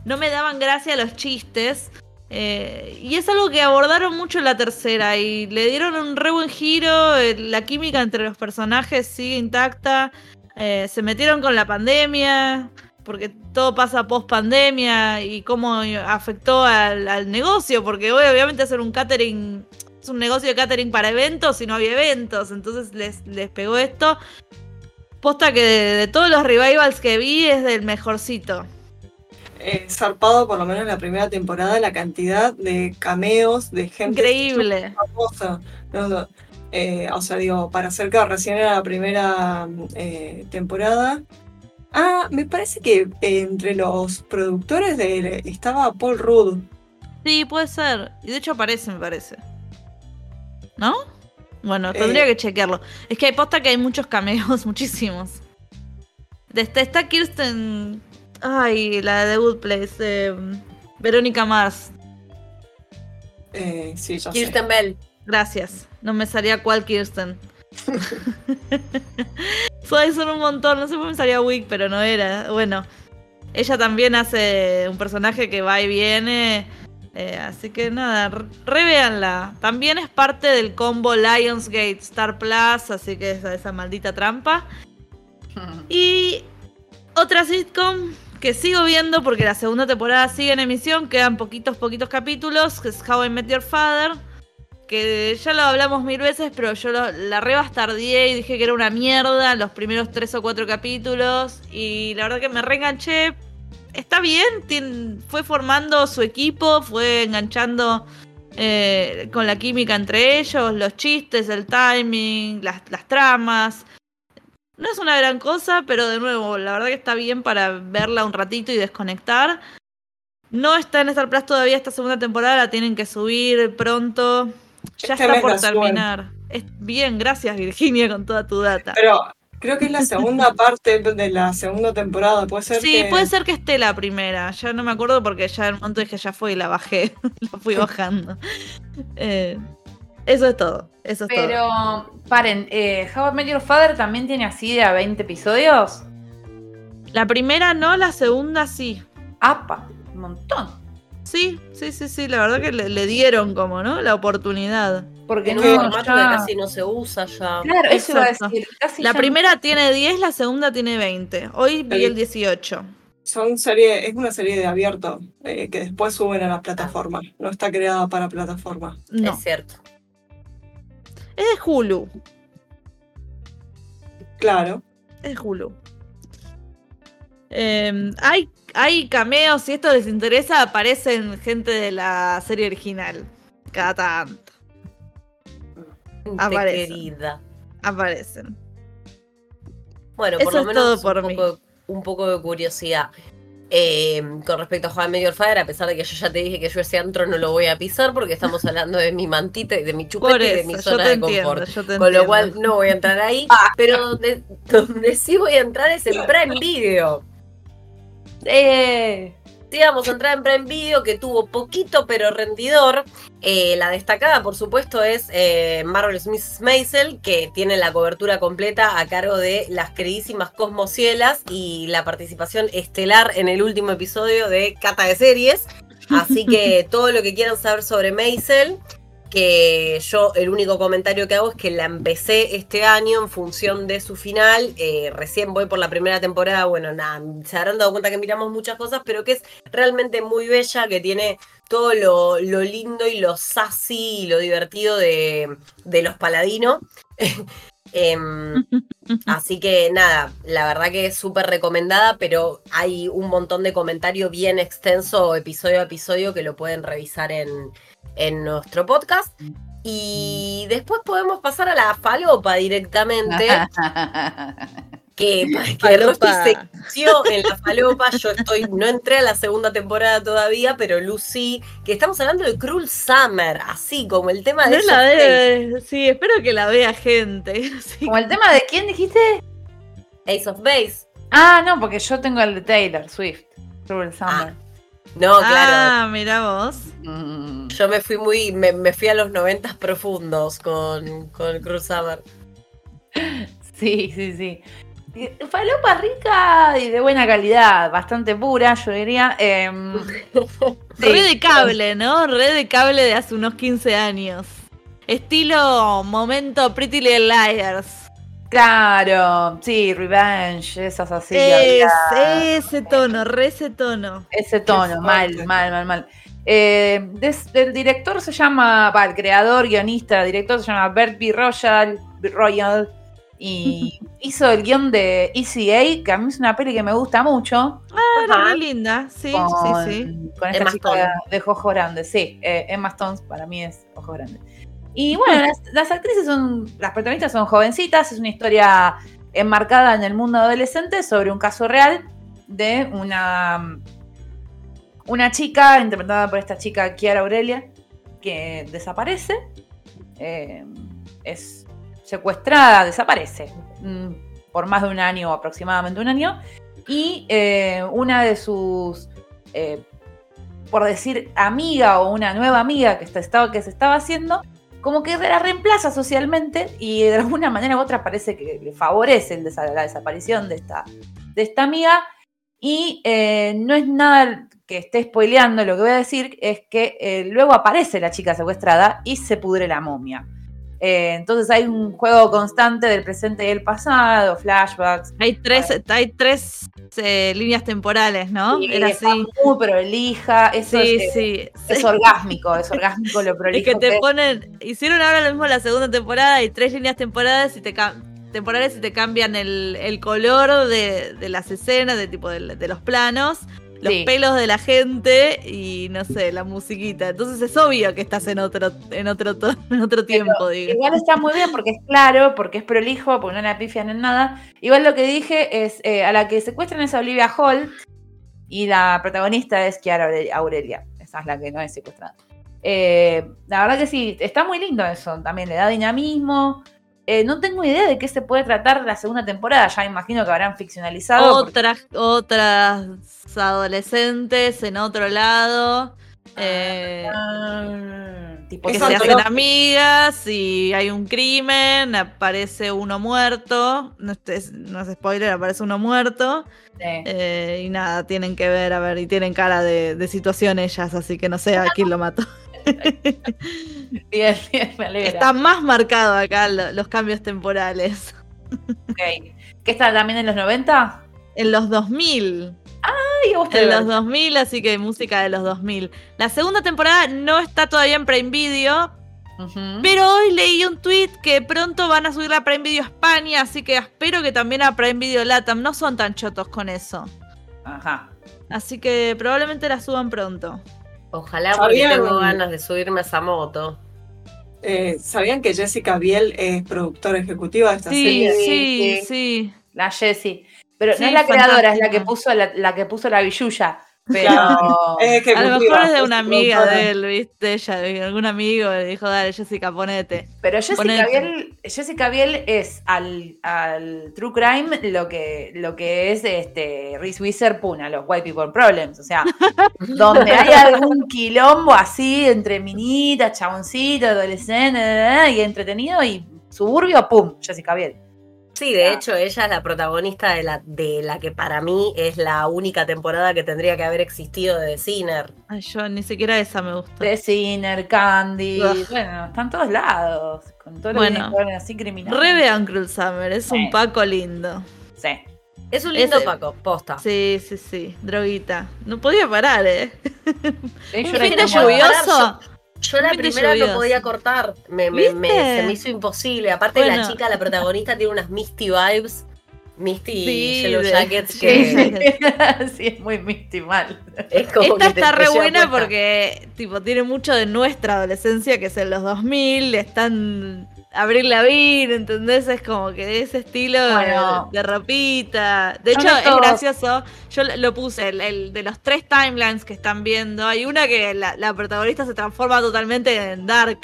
No me daban gracia los chistes. Eh, y es algo que abordaron mucho en la tercera y le dieron un re buen giro. eh, La química entre los personajes sigue intacta. eh, se metieron con la pandemia, porque todo pasa post pandemia y cómo afectó al, al negocio, porque hoy obviamente hacer un catering es un negocio de catering para eventos y no había eventos, entonces les, les pegó esto. Posta que de, de todos los revivals que vi es del mejorcito. Eh, zarpado, por lo menos en la primera temporada, la cantidad de cameos de gente Increíble. famosa. No, eh, o sea, digo, para hacer que recién era la primera eh, temporada. Ah, me parece que entre los productores de, estaba Paul Rudd. Sí, puede ser. Y de hecho aparece, me parece. ¿No? Bueno, Eh. tendría que chequearlo. Es que hay posta que hay muchos cameos, <laughs> muchísimos. De esta está Kirsten. Ay, la de The Good Place. eh, Verónica Mars. Eh, sí, ya sé. Kirsten Bell. Gracias. No me salía cuál Kirsten. <laughs> Soy son un montón. No sé por qué me salía Wick, pero no era. Bueno. Ella también hace un personaje que va y viene. eh, así que nada, re- revéanla. También es parte del combo Lionsgate Star Plus, así que esa, esa maldita trampa. <laughs> Y otra sitcom que sigo viendo porque la segunda temporada sigue en emisión, quedan poquitos, poquitos capítulos, que es How I Met Your Father. Que ya lo hablamos mil veces, pero yo lo- la rebastardié y dije que era una mierda los primeros tres o cuatro capítulos. Y la verdad que me reenganché. Está bien, fue formando su equipo, fue enganchando eh, con la química entre ellos, los chistes, el timing, las, las tramas. No es una gran cosa, pero de nuevo, la verdad que está bien para verla un ratito y desconectar. No está en Star Plus todavía esta segunda temporada, la tienen que subir pronto. Ya Este está por terminar. Es bien, gracias Virginia con toda tu data. Pero creo que es la segunda <laughs> parte de la segunda temporada. Puede ser Sí, que... puede ser que esté la primera. Ya no me acuerdo porque ya en un momento dije ya fue y la bajé. <laughs> la fui bajando. Eh, eso es todo. Eso es todo. Pero, paren, eh, How I Met Your Father también tiene así de a 20 episodios. La primera no, la segunda sí. ¡Apa! Un montón. Sí, sí, sí, sí. La verdad que le, le dieron como, ¿no? La oportunidad. Porque En no, un formato ya- que casi no se usa ya. Claro, eso iba a decir. casi La ya- primera tiene 10, la segunda tiene 20. Hoy vi el 18. Son serie, es una serie de abierto eh, que después suben a las plataformas. No está creada para plataformas. No, Es cierto. es de Hulu. Claro. Es de Hulu. Eh, hay, hay cameos, si esto les interesa, aparecen gente de la serie original. Cada tanto. Gente Aparece. querida. Aparecen. Bueno, Eso por lo es menos todo por un, mí. poco, un poco de curiosidad. Eh, con respecto a Juan Medio Fire, a pesar de que yo ya te dije que yo ese antro no lo voy a pisar porque estamos hablando de mi mantita y de mi chupete y de mi zona de confort. Con lo cual no voy a entrar ahí, pero donde, donde sí voy a entrar es en Prime Video. Eh, sí, vamos a entrar en Prime Video que tuvo poquito pero rendidor. Eh, la destacada, por supuesto, es eh, Marvelous Mrs. Maisel, que tiene la cobertura completa a cargo de las queridísimas Cosmocielas y la participación estelar en el último episodio de Cata de Series. Así que <laughs> todo lo que quieran saber sobre Maisel, que yo el único comentario que hago es que la empecé este año en función de su final. eh, recién voy por la primera temporada. Bueno, nada, se habrán dado cuenta que miramos muchas cosas, pero que es realmente muy bella, que tiene todo lo, lo lindo y lo sassy y lo divertido de, de los paladinos. <laughs> Em, <laughs> así que nada, la verdad que es súper recomendada, pero hay un montón de comentario bien extenso episodio a episodio que lo pueden revisar en, en nuestro podcast. Y después podemos pasar a la falopa directamente, <laughs> que, que se inició en la falopa. Yo estoy, no entré a la segunda temporada todavía, pero Lucy, que estamos hablando de Cruel Summer, así como el tema de No la ve- Sí, espero que la vea gente. <laughs> Sí. Como el tema de quién dijiste. Ace of Base. Ah, no, porque yo tengo el de Taylor Swift. Cruel Summer. No, claro. Ah, mira vos. Mm. Yo me fui muy, me, me fui a los noventas profundos con, con Cruel Summer. Sí, sí, sí. Falopa rica y de buena calidad, bastante pura, yo diría. em, <laughs> Red de cable, ¿no? Red de cable de hace unos 15 años. Estilo momento Pretty Little Liars. Claro, sí, Revenge, esas así. es, ese tono, re ese tono. Ese tono, mal, mal, mal, mal. Eh, des- el director se llama, va, el creador, guionista, director se llama Bert B. Royal, B. Royal y <laughs> hizo el guion de ECA, que a mí es una peli que me gusta mucho. Ah, era muy linda, sí, con, sí, sí. con esta Emma chica Stone. de ojos grandes, sí. eh, Emma Stone para mí es ojos grandes. Y bueno, las, las actrices son, las protagonistas son jovencitas, es una historia enmarcada en el mundo adolescente sobre un caso real de una, una chica, interpretada por esta chica Kiara Aurelia, que desaparece, eh, es secuestrada, desaparece mm, por más de un año, aproximadamente un año, y eh, una de sus, eh, por decir, amiga o una nueva amiga que, estaba, que se estaba haciendo, como que la reemplaza socialmente y de alguna manera u otra parece que le favorece la desaparición de esta, de esta amiga. Y eh, no es nada que esté spoileando, lo que voy a decir es que eh, luego aparece la chica secuestrada y se pudre la momia. Eh, entonces hay un juego constante del presente y el pasado, flashbacks. Hay tres, hay tres eh, líneas temporales, ¿no? Y Era está así. muy prolija, eso Sí, es, sí. es sí. orgásmico, es orgásmico lo <laughs> Es prolijo que te que- ponen. Hicieron ahora lo mismo la segunda temporada, hay tres líneas temporales y te temporales y te cambian el, el color de, de las escenas, de tipo de, de los planos, los Sí. pelos de la gente y no sé, la musiquita. Entonces es obvio que estás en otro, en otro, <laughs> en otro tiempo, digo. Igual está muy bien porque es claro, porque es prolijo, porque no la pifian en nada. Igual lo que dije es, eh, a la que secuestran es a Olivia Holt y la protagonista es Kiara Aure- Aurelia. Esa es la que no es secuestrada. Eh, la verdad que sí, está muy lindo eso, también le da dinamismo. Eh, no tengo idea de qué se puede tratar la segunda temporada, ya imagino que habrán ficcionalizado. porque- Otras, otras adolescentes en otro lado. eh, Ah, tipo que se hacen amigas y hay un crimen, aparece uno muerto, no es, no es spoiler, aparece uno muerto Sí. eh, y nada, tienen que ver, a ver, y tienen cara de, de situación ellas, así que no sé a quién lo mató. <laughs> Bien, bien, me alegra. Está más marcado acá lo- los cambios temporales. Ok. ¿Qué está también en los 90? En los 2000, Ay, vos en los 2000, así que música de los 2000. La segunda temporada no está todavía en Prime Video. Pero hoy leí un tweet que pronto van a subir a Prime Video España, así que espero que también a Prime Video Latam. No son tan chotos con eso. Ajá. Así que probablemente la suban pronto. Ojalá porque ¿Sabían? tengo ganas de subirme a esa moto. Eh, ¿Sabían que Jessica Biel es productora ejecutiva de esta Sí, serie? sí, sí. sí. La Jessie. Pero Sí, no es la creadora, es la que puso la, la que puso la billulla. Pero <laughs> A lo mejor es de una amiga de él, ¿viste? Ella, de algún amigo le dijo, dale, Jessica, ponete. Pero Jessica Ponete. Biel, Jessica Biel es al, al True Crime lo que, lo que es este Reese Witherspoon a los White People Problems. O sea, <laughs> donde hay algún quilombo así entre minitas, chaboncitos, adolescentes y entretenido y suburbio, ¡pum! Jessica Biel. Sí, de hecho, ella es la protagonista de la, de la que para mí es la única temporada que tendría que haber existido de The Sinner. Ay, yo ni siquiera esa me gusta. The Sinner, Candy, Ugh. bueno, están todos lados. Con todo lo Bueno. que ver así criminal. Re vean Cruel Summer, es Sí. un Paco lindo. Sí. Es un lindo Ese- Paco, posta. Sí, sí, sí, droguita. No podía parar, ¿eh? Sí, yo era de lluvioso. Yo la fin de primera no podía cortar. Me, me- me- se me hizo imposible. Aparte, la Bueno. chica, la protagonista, tiene unas Misty vibes. Misty Sí, Yellow Jackets sí. que <laughs> <laughs> sí, es muy mystimal. es como Esta está te re buena porque tipo tiene mucho de nuestra adolescencia que es en los 2000, están Abril Lavigne, ¿entendés? Es como que de ese estilo Bueno. de ropita. De hecho, es gracioso. Yo lo- lo puse, el, el de los tres timelines que están viendo. Hay una que la, la protagonista se transforma totalmente en dark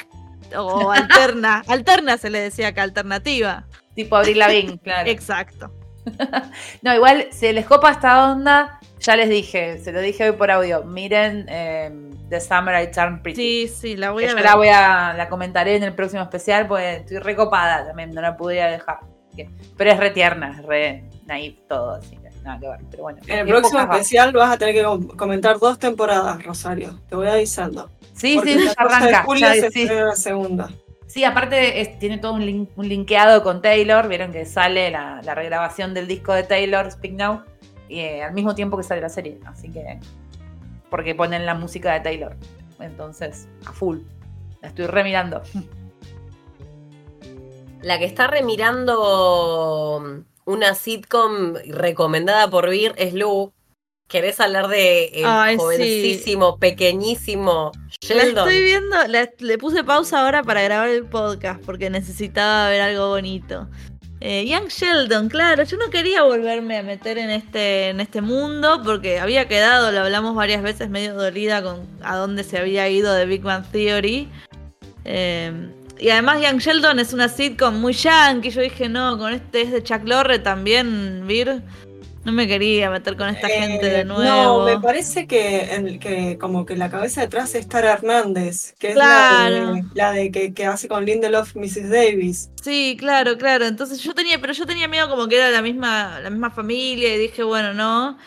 o <laughs> alterna. alterna se le decía acá, alternativa. Tipo Abril Lavigne, <laughs> claro. Exacto. <laughs> No, igual, si les copa esta onda, ya les dije, se lo dije hoy por audio. Miren eh, The Summer I Turned Pretty. Sí, sí, la voy Que a yo ver. la voy a, la comentaré en el próximo especial, porque estoy recopada también, no la pudiera dejar. Pero es re tierna, es re, naive todo, así que nada que ver. Pero bueno. En el próximo especial vas a tener que com- comentar dos temporadas, Rosario. Te voy avisando. Sí, Porque sí, ya 14 de arranca. julio ya- se sí. la segunda. Sí, aparte tiene todo un, link- un linkeado con Taylor. Vieron que sale la, regrabación del disco de Taylor, Speak Now, y eh, al mismo tiempo que sale la serie. Así que. Porque ponen la música de Taylor. Entonces, a full. La estoy remirando. La que está remirando una sitcom recomendada por Vir es Lu. ¿Querés hablar de el Ay, sí. jovencísimo, pequeñísimo La Sheldon? estoy viendo, la- le puse pausa ahora para grabar el podcast porque necesitaba ver algo bonito. Eh, Young Sheldon, claro, yo no quería volverme a meter en este, en este mundo porque había quedado, lo hablamos varias veces, medio dolida con a dónde se había ido de Big Bang Theory. Eh, y además Young Sheldon es una sitcom muy yankee, yo dije, no, con este es de Chuck Lorre también, Vir. No me quería meter con esta gente de Eh, nuevo. No, me parece que, que como que la cabeza detrás es Tara Hernández, que es Claro. la de, la de que, que hace con Lindelof Mrs. Davis. Sí, claro, claro. Entonces yo tenía, pero yo tenía miedo como que era la misma, la misma familia y dije, bueno, no.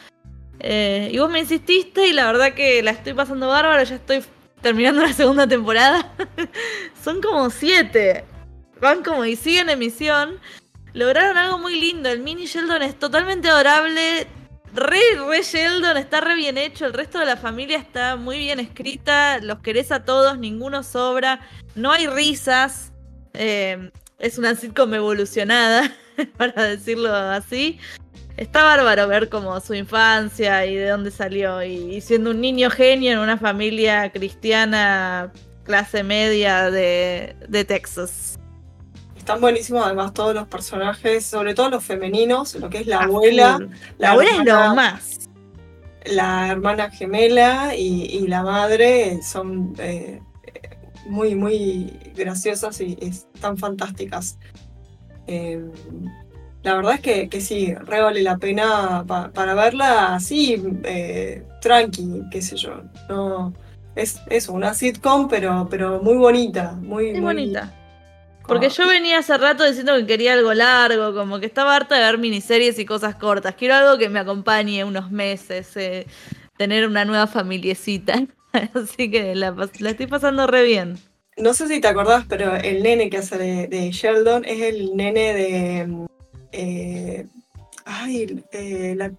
Eh, y vos me insististe y la verdad que la estoy pasando bárbaro, ya estoy terminando <laughs> la segunda temporada. <laughs> Son como siete. Van como y siguen emisión. Lograron algo muy lindo. El mini Sheldon es totalmente adorable. Re, re Sheldon, está re bien hecho. El resto de la familia está muy bien escrita. Los querés a todos, ninguno sobra. No hay risas. Eh, es una sitcom evolucionada, <laughs> para decirlo así. Está bárbaro ver como su infancia y de dónde salió. Y, y siendo un niño genio en una familia cristiana clase media de, de Texas. Están buenísimos además todos los personajes, sobre todo los femeninos, lo que es la A abuela. La abuela es hermana- lo más. la hermana gemela y, y la madre son eh, muy, muy graciosas y están fantásticas. Eh, la verdad es que, que sí, re vale la pena pa- para verla así, eh, tranqui, qué sé yo. No, es eso, una sitcom, pero, pero muy bonita, muy, Es muy bonita. Porque yo venía hace rato diciendo que quería algo largo, como que estaba harta de ver miniseries y cosas cortas. Quiero algo que me acompañe unos meses, eh, tener una nueva familiecita. <laughs> Así que la, la estoy pasando re bien. No sé si te acordás, pero el nene que hace de, de Sheldon es el nene de. eh, ay, eh, la,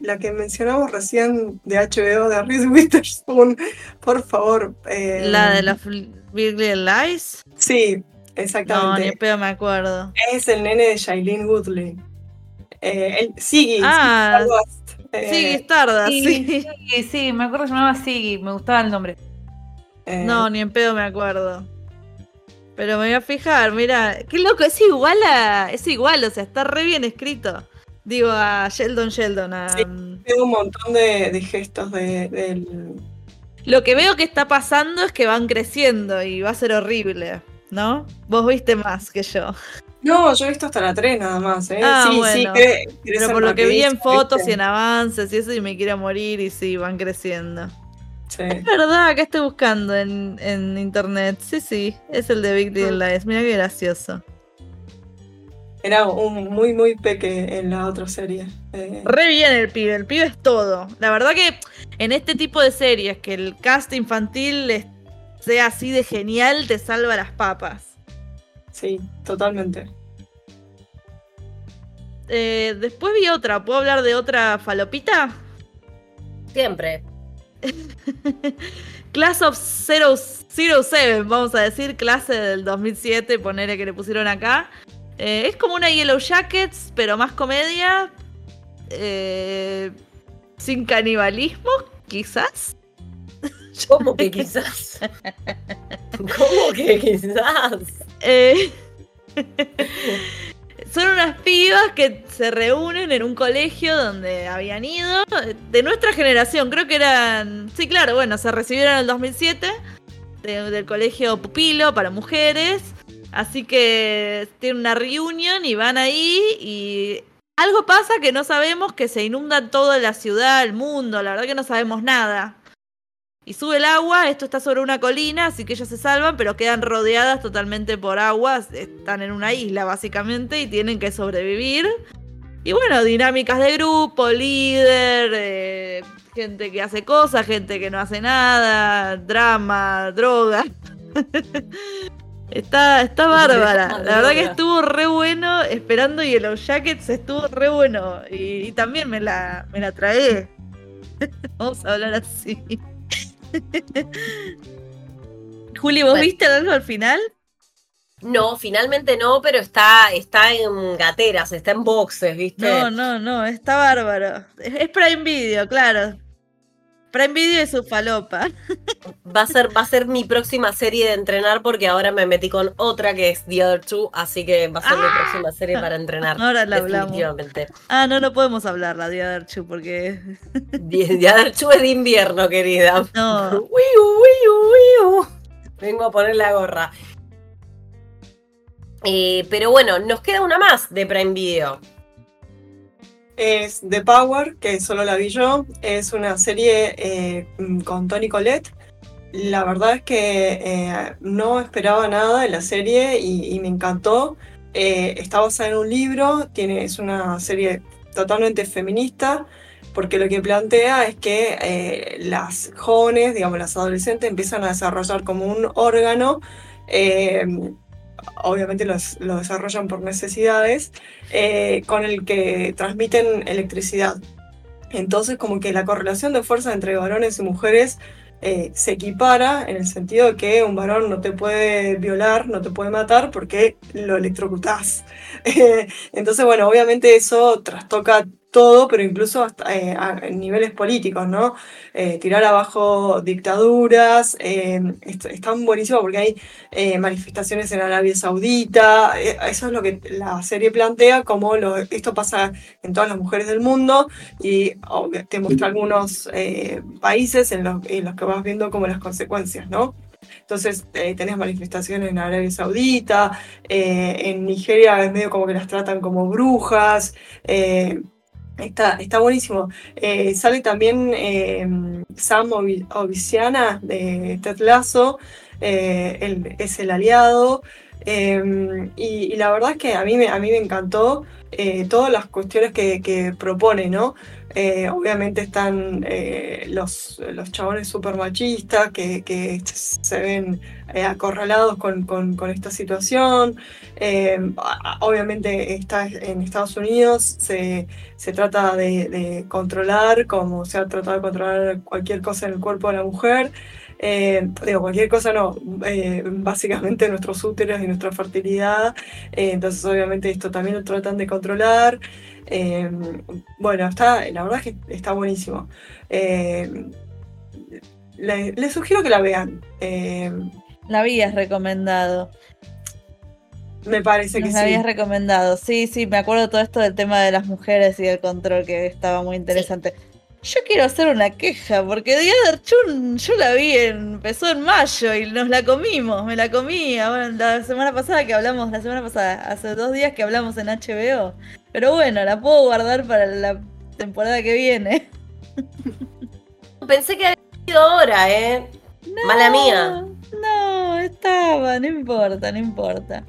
la que mencionamos recién de HBO, de Reese Witherspoon. Por favor. eh, La de los Big Little Lies. Sí, No, exactamente. ni pedo me acuerdo. Es el nene de Shailene Woodley. Eh, el, Siggy. Ah, Siggy Stardust, eh, Sí, Stardust, sí. sí, sí, me acuerdo que se llamaba Siggy, me gustaba el nombre. eh, No, ni en pedo me acuerdo. Pero me voy a fijar, mira, qué loco, es igual a. Es igual, o sea, está re bien escrito. Digo, a Sheldon Sheldon. A, Sí. Tiene un montón de, de gestos de, del. Lo que veo que está pasando es que van creciendo y va a ser horrible, ¿no? Vos viste más que yo. No, yo he visto hasta la 3 nada más, ¿eh? Ah, sí, sí, bueno. cre- Pero por lo que vi en fotos ¿viste? y en avances y eso, y me quiero morir, y sí, van creciendo. Sí. Es verdad, acá estoy buscando en, en internet. Sí, sí, es el de Big Little Lies. Mira qué gracioso. Era un muy, muy peque en la otra serie. Eh, Re bien el pibe, el pibe es todo. La verdad que en este tipo de series, que el cast infantil es- sea así de genial, te salva las papas. sí, totalmente. Eh, después vi otra, ¿puedo hablar de otra falopita? Siempre. <laughs> Class of 007, vamos a decir, clase del 2007, ponele que le pusieron acá. Eh, es como una Yellow Jackets, pero más comedia. eh, sin canibalismo, quizás. <laughs> ¿Cómo que <laughs> quizás? ¿Cómo que quizás? Eh, <laughs> son unas pibas que se reúnen en un colegio donde habían ido, de nuestra generación, creo que eran, sí, claro, bueno, se recibieron en el 2007 de- del colegio Pupilo para mujeres, así que tienen una reunión y van ahí y algo pasa que no sabemos, que se inunda toda la ciudad, el mundo, la verdad que no sabemos nada. Y sube el agua, esto está sobre una colina, así que ellas se salvan, pero quedan rodeadas totalmente por agua, están en una isla básicamente y tienen que sobrevivir. Y bueno, dinámicas de grupo, líder, eh, gente que hace cosas, gente que no hace nada, drama, droga. <laughs> Está, está bárbara. La verdad que estuvo re bueno esperando y Yellow Jackets estuvo re bueno. Y, y también me la, me la tragué. <laughs> Vamos a hablar así. <laughs> Juli, ¿vos Bueno. viste algo al final? No, finalmente no, pero está, está en gateras, está en boxes, ¿viste? No, no, no, está bárbaro. Es, es Prime Video, claro. Prime Video y su falopa. Va a ser, va a ser mi próxima serie de entrenar porque ahora me metí con otra que es The Other Two, así que va a ser mi Ah. próxima serie para entrenar. Ahora la hablamos. Ah, no, no podemos hablar la de Archu porque. The, The Other Two es de invierno, querida. No. <laughs> Vengo a poner la gorra. Eh, pero bueno, nos queda una más de Prime Video. Es The Power, que solo la vi yo. Es una serie eh, con Tony Collette. La verdad es que eh, no esperaba nada de la serie y, me encantó. Eh, está basada en un libro, tiene, es una serie totalmente feminista, porque lo que plantea es que eh, las jóvenes, digamos las adolescentes, empiezan a desarrollar como un órgano. Obviamente los- lo desarrollan por necesidades, eh, con el que transmiten electricidad. Entonces, como que la correlación de fuerza entre varones y mujeres eh, se equipara en el sentido de que un varón no te puede violar, no te puede matar porque lo electrocutás. <laughs> Entonces, bueno, obviamente eso trastoca todo, pero incluso hasta eh, a niveles políticos, ¿no? Eh, tirar abajo dictaduras, eh, buenísimos porque hay eh, manifestaciones en Arabia Saudita, eso es lo que la serie plantea, como lo- esto pasa en todas las mujeres del mundo y te muestra algunos países en los, en los que vas viendo como las consecuencias, ¿no? Entonces eh, tenés manifestaciones en Arabia Saudita, eh, en Nigeria es medio como que las tratan como brujas, eh, Está, está buenísimo. Eh, sale también eh, Sam Ovi- Oviciana de Ted eh, es el aliado. Eh, y, la verdad es que a mí me, a mí me encantó eh, todas las cuestiones que, propone, ¿no? Eh, obviamente están eh, los, los chabones súper machistas que, que se ven acorralados con, con- esta situación. A- obviamente está en Estados Unidos, se, se trata de, de controlar, como se ha tratado de controlar cualquier cosa en el cuerpo de la mujer. Eh, digo, cualquier cosa no, eh, básicamente nuestros úteros y nuestra fertilidad. Eh, entonces, obviamente, esto también lo tratan de controlar. Eh, bueno, está, la verdad es que está buenísimo. Eh, le- les sugiero que la vean. La habías recomendado. me parece que Nos la sí. habías recomendado. Sí, sí, me acuerdo todo esto del tema de las mujeres y del control que estaba muy interesante. Yo quiero hacer una queja, porque The Other Chun yo la vi, en- empezó en mayo y nos la comimos, me la comí. Bueno, la semana pasada que hablamos, la semana pasada, hace dos días que hablamos en HBO. Pero bueno, la puedo guardar para la temporada que viene. <laughs> Pensé que había sido ahora, ¿eh? Mala mía. No, estaba, no importa, no importa.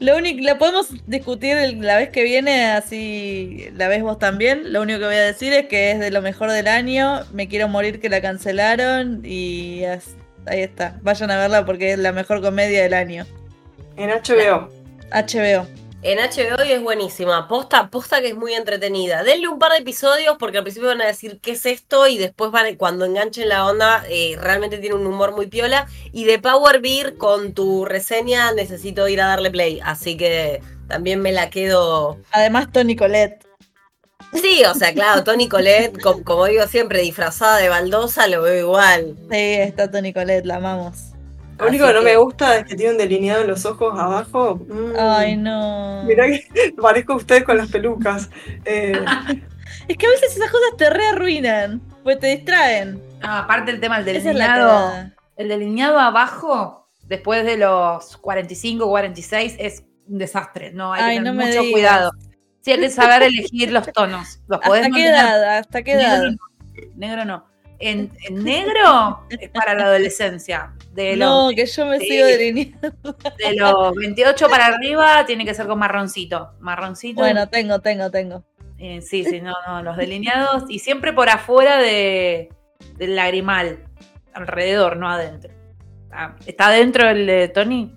Lo único, la podemos discutir la vez que viene, así la ves vos también. Lo único que voy a decir es que es de lo mejor del año. Me quiero morir que la cancelaron y ahí está. Vayan a verla porque es la mejor comedia del año. En HBO. HBO. En HBO y es buenísima. Posta, posta que es muy entretenida. Denle un par de episodios porque al principio van a decir qué es esto y después van cuando enganchen la onda eh, realmente tiene un humor muy piola. Y de Power Beer con tu reseña necesito ir a darle play. Así que también me la quedo. Además, Tony Colette. Sí, o sea, claro, Tony Colette, com- como digo siempre, disfrazada de baldosa, lo veo igual. Sí, está Tony Colette, la amamos. Lo único que no me gusta es que tienen delineado los ojos abajo. Mm. Ay, no. Mirá que <laughs> parezco a ustedes con las pelucas. Eh, <laughs> Es que a veces esas cosas te rearruinan, pues te distraen. Ah, aparte el tema del Esa es la delineado. cagada. el delineado abajo, después de los 45, 46, es un desastre. No hay Ay, que no tener mucho digas. cuidado. Sí, hay que saber elegir los tonos. Los podés ¿Hasta qué mantener- edad? ¿Hasta qué edad? Negro no. Negro no. En, <laughs> en negro es para la adolescencia. De los, No, que yo me sigo delineando. de los 28 para arriba tiene que ser con marroncito. Marroncito. Bueno, tengo, tengo, tengo. Eh, sí, sí, no, no, los delineados y siempre por afuera de, del lagrimal, alrededor, no adentro. Ah, ¿Está adentro el de Tony?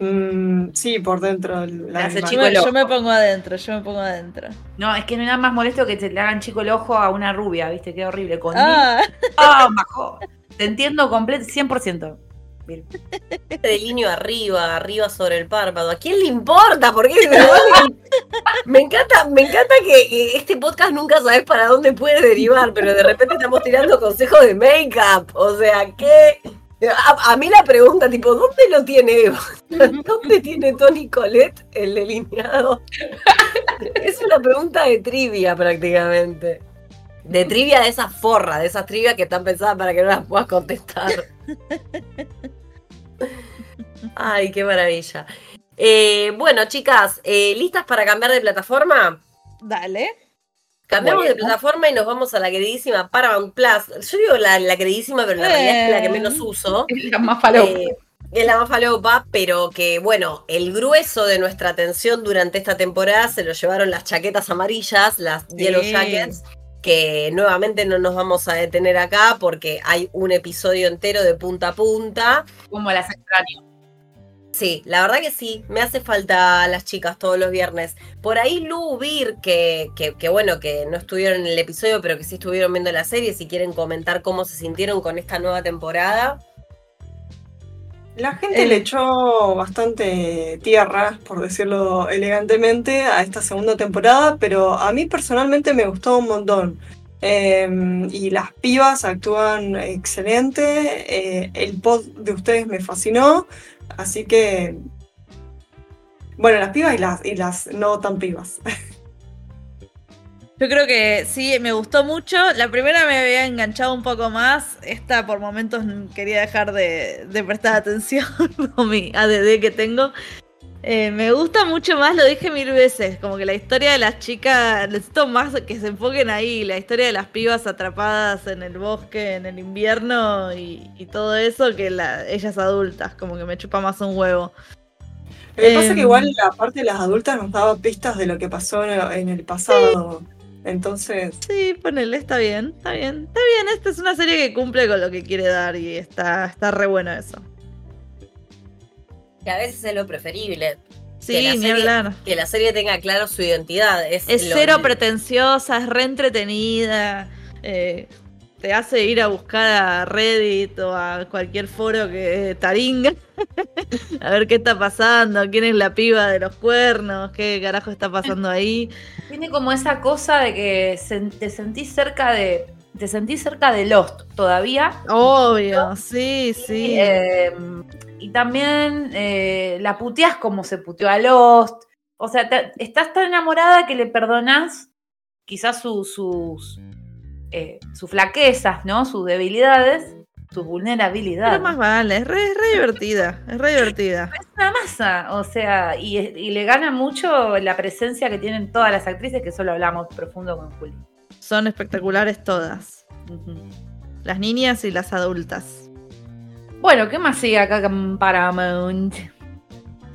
Mm, sí, por dentro. la Hace chico Yo, el ojo. yo me pongo adentro, yo me pongo adentro. No, es que no hay nada más molesto que te le hagan chico el ojo a una rubia, ¿viste? Qué horrible. Con Ah, ¡Ah, mejor! Te entiendo completo, 100%. Vir. Este delineo arriba, arriba sobre el párpado. ¿A quién le importa? ¿Por qué? me encanta, me encanta que eh, este podcast nunca sabes para dónde puede derivar, pero de repente estamos tirando consejos de make-up. O sea, ¿qué? A, a mí la pregunta, tipo, ¿dónde lo tiene Eva? <laughs> ¿Dónde tiene Tony Colette el delineado? <laughs> Es una pregunta de trivia prácticamente. De trivia de esas forras, de esas trivias que están pensadas para que no las puedas contestar. <laughs> Ay, qué maravilla. Eh, bueno, chicas, eh, ¿listas para cambiar de plataforma? dale. Cambiamos de plataforma y nos vamos a la queridísima Paramount Plus. Yo digo la, la queridísima, pero en realidad es la que Eh. menos uso. <laughs> Es la más falopa. Eh, es la más falopa, pero que bueno, el grueso de nuestra atención durante esta temporada se lo llevaron las chaquetas amarillas, las Yellow Sí. Jackets, que nuevamente no nos vamos a detener acá porque hay un episodio entero de punta a punta. Como las extraño. Sí, la verdad que sí, me hace falta las chicas todos los viernes. Por ahí Lu, Vir, que, que, que bueno, que no estuvieron en el episodio, pero que sí estuvieron viendo la serie, si quieren comentar cómo se sintieron con esta nueva temporada. La gente Eh. le echó bastante tierra, por decirlo elegantemente, a esta segunda temporada, pero a mí personalmente me gustó un montón. Eh, y las pibas actúan excelente. eh, el pod de ustedes me fascinó. Así que. Bueno, las pibas y las, y las no tan pibas. <laughs> Yo creo que sí, me gustó mucho. La primera me había enganchado un poco más. Esta por momentos quería dejar de, de prestar atención <laughs> con mi ADD que tengo. Eh, me gusta mucho más, lo dije mil veces, como que la historia de las chicas, necesito más que se enfoquen ahí, la historia de las pibas atrapadas en el bosque, en el invierno y, y todo eso, que la, ellas adultas, como que me chupa más un huevo. Lo que pasa es Em. que igual la parte de las adultas nos daba pistas de lo que pasó en en el pasado. Entonces, Sí, ponele, está bien, está bien, está bien. Esta es una serie que cumple con lo que quiere dar y está, está re bueno eso. Que a veces es lo preferible. Sí, Que la ni serie- hablar. Que la serie tenga claro su identidad. Es, Es lo- cero pretenciosa, es re entretenida. eh, te hace ir a buscar a Reddit o a cualquier foro que taringa. <laughs> a ver qué está pasando, quién es la piba de los cuernos, qué carajo está pasando ahí. Tiene como esa cosa de que se- te sentís cerca de. Te sentís cerca de Lost todavía. Obvio, sí, sí. Eh, y también eh, la puteás como se puteó a Lost. O sea, te- estás tan enamorada que le perdonás quizás su- sus, eh, sus flaquezas, ¿no? Sus debilidades, sus vulnerabilidades. Pero más vale, es re, es re divertida, es re divertida. Es una masa, o sea, y, y le gana mucho la presencia que tienen todas las actrices, que eso lo hablamos profundo con Juli. Son espectaculares todas. Las niñas y las adultas. Bueno, ¿qué más sigue acá en Paramount?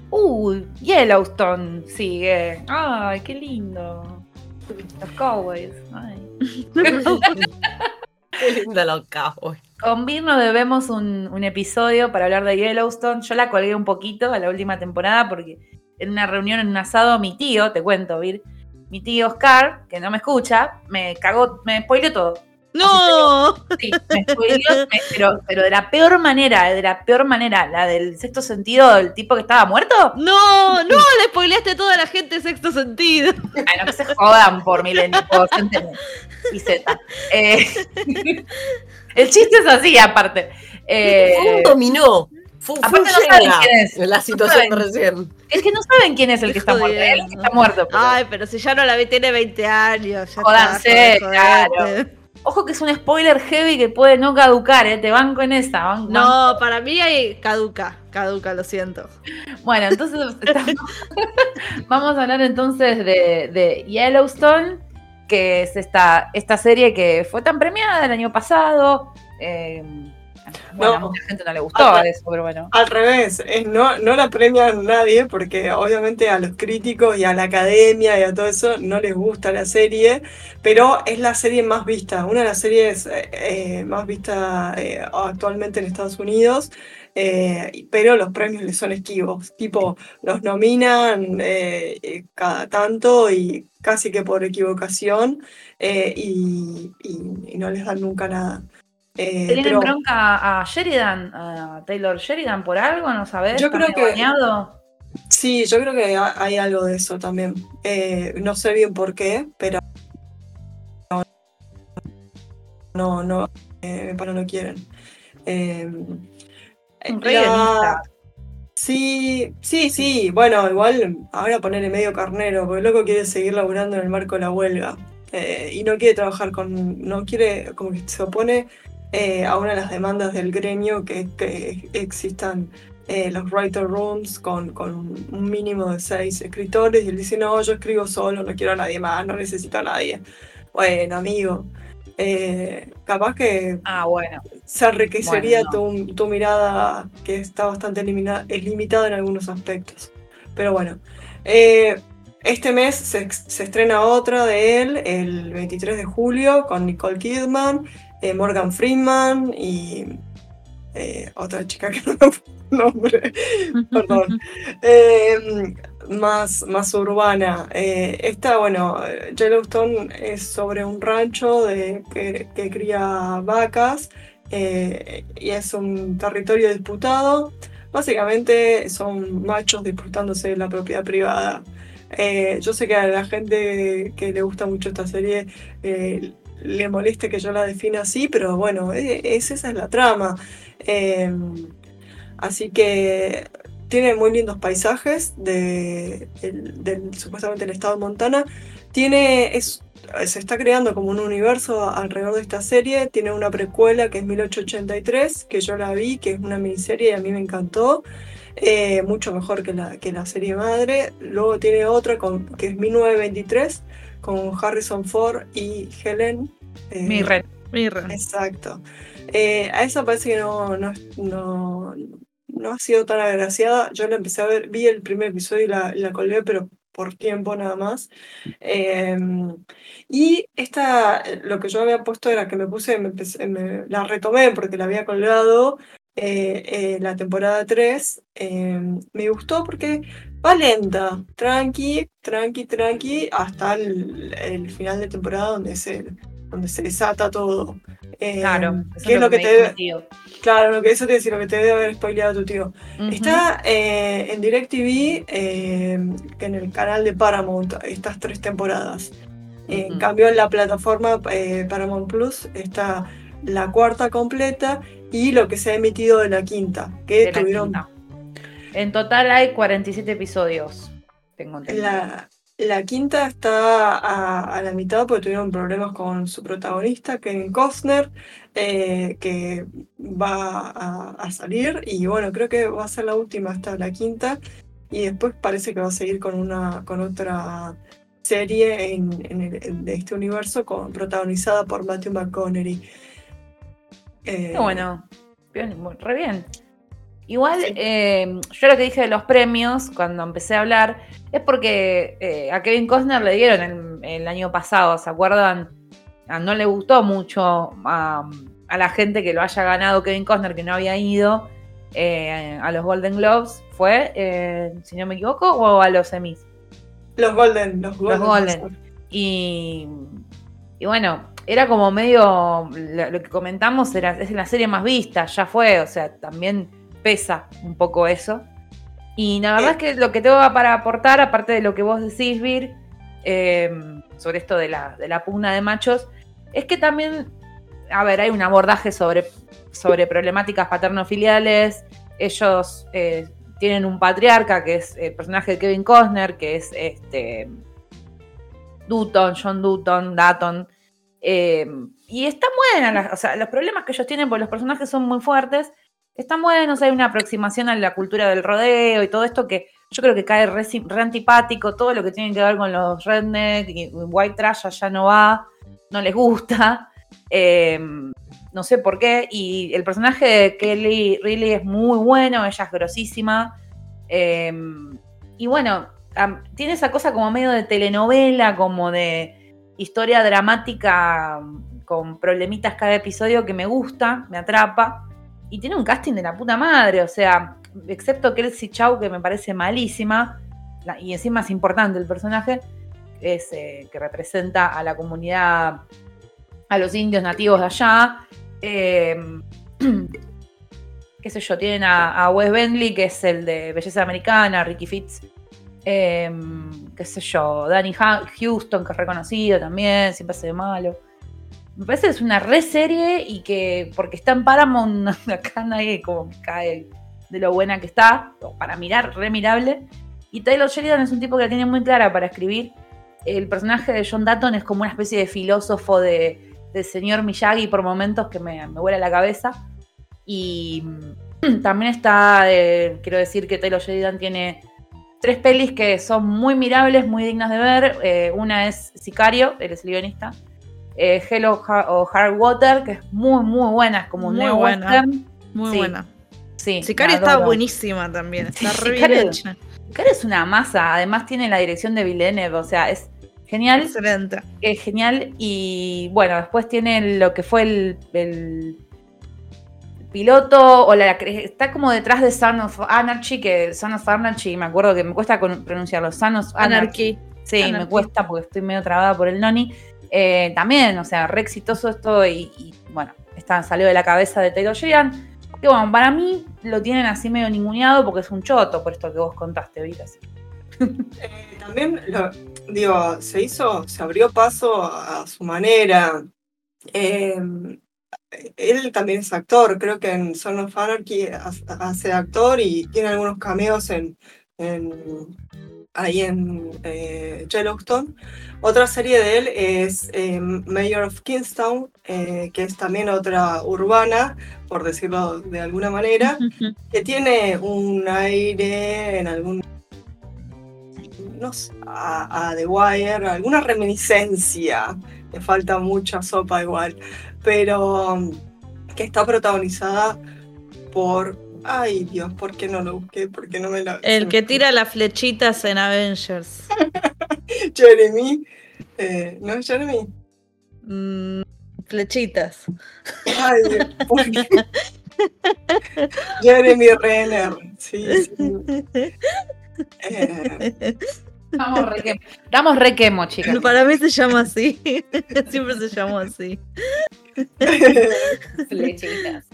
Uy, Yellowstone sigue. Ay, qué lindo. Los Cowboys. Ay. <laughs> Qué linda los cowboys. Con Vir nos debemos un, un episodio para hablar de Yellowstone. Yo la colgué un poquito a la última temporada porque en una reunión, en un asado, mi tío, te cuento, Vir, mi tío Oscar, que no me escucha, me cagó, me spoileó todo. ¡No! Sí, me spoileó, pero, pero de la peor manera, de la peor manera, la del sexto sentido, el tipo que estaba muerto. ¡No! ¡No! Le spoileaste a toda la gente sexto sentido. Ay, no que se jodan por milenio, por centenio y Z. Eh, <laughs> el chiste es así, aparte. Eh, Fue un dominó. Fue, aparte no saben quién es. la situación recién. es que no saben quién es el que está muerto. Él es el que está muerto. pero- Ay, pero si ya no la vi, tiene 20 años. Ya Jódanse, está, joder, claro. Ojo que es un spoiler heavy que puede no caducar, ¿eh? Te banco en esa. ban- No, para mí hay caduca. Caduca, lo siento. Bueno, entonces estamos- <laughs> vamos a hablar entonces de, de Yellowstone, que es esta, esta serie que fue tan premiada el año pasado. eh, Bueno, No. a mucha gente no le gustó Al- eso, pero bueno. Al revés, es no, no la premian nadie porque obviamente a los críticos y a la academia y a todo eso no les gusta la serie, pero es la serie más vista, una de las series eh, más vistas eh, actualmente en Estados Unidos, eh, pero los premios les son esquivos, tipo los nominan eh, cada tanto y casi que por equivocación eh, y, y- y no les dan nunca nada. Eh, ¿Tienen pero- bronca a Sheridan, a Taylor Sheridan por algo? ¿No sabes? Yo ¿Está creo que- bañado? Sí, yo creo que ha- hay algo de eso también. Eh, no sé bien por qué, pero no, no, eh, para no quieren. Eh, Un la-. Sí, sí, sí. Bueno, igual ahora ponerle medio carnero, porque el loco quiere seguir laburando en el marco de la huelga. eh, y no quiere trabajar con. No quiere, como que se opone eh, a una de las demandas del gremio que que existan eh, los writer rooms con, con un mínimo de seis escritores. Y él dice: No, yo escribo solo, no quiero a nadie más, no necesito a nadie. Bueno, amigo. eh, capaz que Ah, bueno. se enriquecería Bueno, tu, tu mirada, que está bastante limitada en algunos aspectos. Pero bueno, eh, este mes se, se estrena otra de él, el 23 de julio, con Nicole Kidman, eh, Morgan Freeman y eh, otra chica que <laughs> no me acuerdo el nombre, <laughs> perdón. Eh, más, más urbana. Esta, bueno, Yellowstone es sobre un rancho de, que, que cría vacas y es un territorio disputado. Básicamente son machos disputándose de la propiedad privada. Eh, yo sé que a la gente que le gusta mucho esta serie eh, le moleste que yo la defina así, pero bueno, eh, es, esa es la trama. Eh, así que tiene muy lindos paisajes de, del- supuestamente el estado de Montana. Tiene, es, se está creando como un universo alrededor de esta serie. Tiene una precuela que es 1883, que yo la vi, que es una miniserie y a mí me encantó. eh, mucho mejor que la, que la serie madre. Luego tiene otra con, que es 1923, con Harrison Ford y Helen. eh, Mirren. Mirren. Exacto. Eh, a esa parece que no, no, no, no ha sido tan agraciada. Yo la empecé a ver, vi el primer episodio y la, la colgué, pero por tiempo nada más. Eh, y esta, lo que yo había puesto era que me puse, me empecé- me- la retomé porque la había colgado eh, eh, la temporada 3. eh, me gustó porque va lenta, tranqui, tranqui, tranqui, hasta el, el final de temporada donde se, donde se desata todo. Eh, Claro, eso ¿Qué es lo que te debe-. Claro, lo que eso te decir, lo que te debe haber spoileado tu tío. Está eh, en DirecTV, eh, en el canal de Paramount, estas tres temporadas. En cambio, en la plataforma Paramount Plus está la cuarta completa y lo que se ha emitido de la quinta, que de la tuvieron quinta. En total hay 47 episodios. Tengo la, la quinta está a, a la mitad porque tuvieron problemas con su protagonista, Kevin Costner, eh, que va a, a salir y bueno, creo que va a ser la última hasta la quinta y después parece que va a seguir con una con otra serie en, en el- en este universo con, protagonizada por Matthew McConaughey. Eh, bueno. Bien, re bien. Igual, Sí. eh, yo lo que dije de los premios cuando empecé a hablar es porque eh, a Kevin Costner le dieron el, el año pasado, ¿se acuerdan? Ah, no le gustó mucho a, a la gente que lo haya ganado Kevin Costner, que no había ido eh, a los Golden Globes. ¿Fue, eh, si no me equivoco, o a los Emmys? Los Golden, los Golden. Golden. Y, y bueno, era como medio, lo que comentamos, era, es la serie más vista, ya fue, o sea, también pesa un poco eso. Y la verdad es que lo que tengo para aportar, aparte de lo que vos decís, Vir, eh, sobre esto de la, de la pugna de machos, es que también, a ver, hay un abordaje sobre, sobre problemáticas paterno-filiales, ellos eh, tienen un patriarca, que es el personaje de Kevin Costner, que es este Dutton, John Dutton, Dutton. eh, y están buenas, o sea, los problemas que ellos tienen, porque los personajes son muy fuertes, están buenos, hay una aproximación a la cultura del rodeo y todo esto que yo creo que cae re, antipático, todo lo que tiene que ver con los redneck y white trash allá no va, no les gusta. <laughs> eh, no sé por qué. Y el personaje de Kelly Riley es muy bueno, ella es grosísima. Em, y bueno, tiene esa cosa como medio de telenovela, como de historia dramática con problemitas cada episodio que me gusta, me atrapa. Y tiene un casting de la puta madre, o sea, excepto Kelsey Chow, que me parece malísima, y encima es importante el personaje, es, eh, que representa a la comunidad, a los indios nativos de allá. Em, <clears throat> qué sé yo, tienen a, Wes Bentley, que es el de Belleza Americana, Ricky Fitz, em, qué sé yo, Danny Houston, que es reconocido también, siempre hace de malo. Me parece que es una re serie y que, porque está en Paramount, <laughs> acá nadie como cae de lo buena que está, para mirar, re mirable. Y Taylor Sheridan es un tipo que la tiene muy clara para escribir. El personaje de John Datton es como una especie de filósofo de, señor Miyagi por momentos que me, me vuela la cabeza. Y <clears throat> también está, eh, quiero decir que Taylor Sheridan tiene tres pelis que son muy mirables, muy dignas de ver. Eh, una es Sicario, él es el guionista. Eh, Hello o Hard Water, que es muy, muy buena, es como muy buena. Muy buena. Sí, Sicario está buenísima también, está re bien hecha. Sicario es una masa, además tiene la dirección de Villeneuve, o sea, es genial. Excelente. Es genial y bueno, después tiene lo que fue el piloto o la está como detrás de Son of Anarchy, que Son of Anarchy, me acuerdo que me cuesta pronunciarlo, Son of Anarchy. Sí, me cuesta porque estoy medio trabada por el noni. Eh, también, o sea, re exitoso esto y, bueno, está, salió de la cabeza de Taylor Sheridan. Que bueno, para mí lo tienen así medio ninguneado porque es un choto, por esto que vos contaste, Vita. Eh, también, digo, se hizo, se abrió paso a su manera. Eh, él también es actor, creo que en Son of Anarchy hace actor y tiene algunos cameos en, ahí en eh, Yellowstone. Otra serie de él es eh, Mayor of Kingstown, eh, que es también otra urbana, por decirlo de alguna manera, que tiene un aire en algún no sé, a, a The Wire, alguna reminiscencia. Le falta mucha sopa igual pero que está protagonizada por. Ay, Dios, ¿por qué no lo busqué? ¿Por qué no me la.? El que tira las flechitas en Avengers. <laughs> Jeremy. Eh, ¿No es Jeremy? Mm, flechitas. Ay, ¿por qué? <laughs> Jeremy Renner. Sí, sí. Eh, Damos requemo, chicas. Para mí se llama así. <laughs> Siempre se llamó así. Flechitas.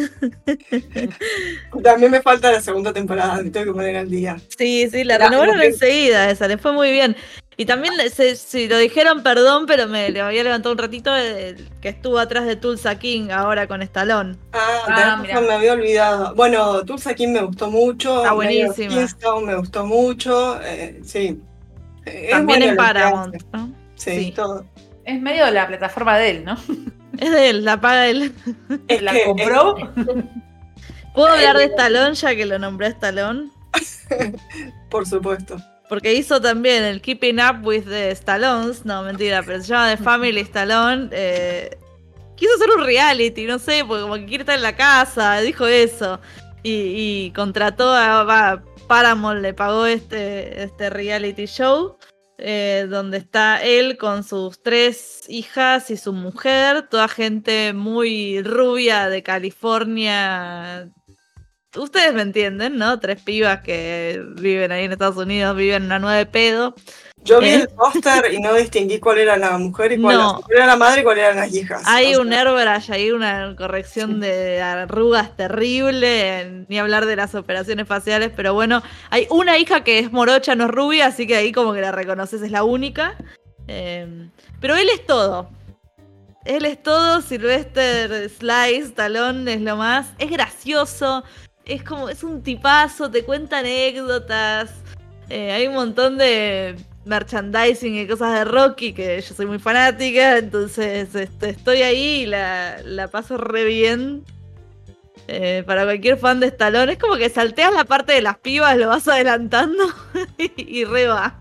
<laughs> También me falta la segunda temporada, me tengo que poner al día. Sí, sí, la renovaron enseguida, esa, le fue muy bien. Y también, si lo dijeron, perdón, pero me le había levantado un ratito que estuvo atrás de Tulsa King ahora con Estalón. Ah, ah me había olvidado. Bueno, Tulsa King me gustó mucho. Está buenísimo. me gustó mucho. Eh, sí. También en Paramount, Sí, todo. Es medio la plataforma de él, ¿no? <laughs> Es de él, la paga él. ¿La compró? ¿Puedo <laughs> hablar de Stallone ya que lo nombré Stallone? <laughs> Por supuesto. Porque hizo también el Keeping Up with the Stallones. No, mentira, pero se llama The Family Stallone. Eh, quiso hacer un reality, no sé, porque como que quiere estar en la casa, dijo eso. Y, contrató a, Paramount, le pagó este, este reality show. Eh, donde está él con sus tres hijas y su mujer, toda gente muy rubia de California. Ustedes me entienden, ¿no? Tres pibas que viven ahí en Estados Unidos, viven una nueva de pedo. Yo vi el póster y no distinguí cuál era la mujer y cuál, era la madre y cuál eran las hijas. Hay un airbrush, hay una corrección de arrugas terrible, ni hablar de las operaciones faciales, pero bueno, hay una hija que es morocha, no es rubia, así que ahí como que la reconoces, es la única. Em, pero él es todo. Él es todo, Sylvester Slice, Talón es lo más. Es gracioso, es como, es un tipazo, te cuenta anécdotas. Eh, hay un montón de merchandising y cosas de Rocky, que yo soy muy fanática, entonces este, estoy ahí y la, la paso re bien. Eh, para cualquier fan de Stallone, es como que salteas la parte de las pibas, lo vas adelantando <laughs> y, re va.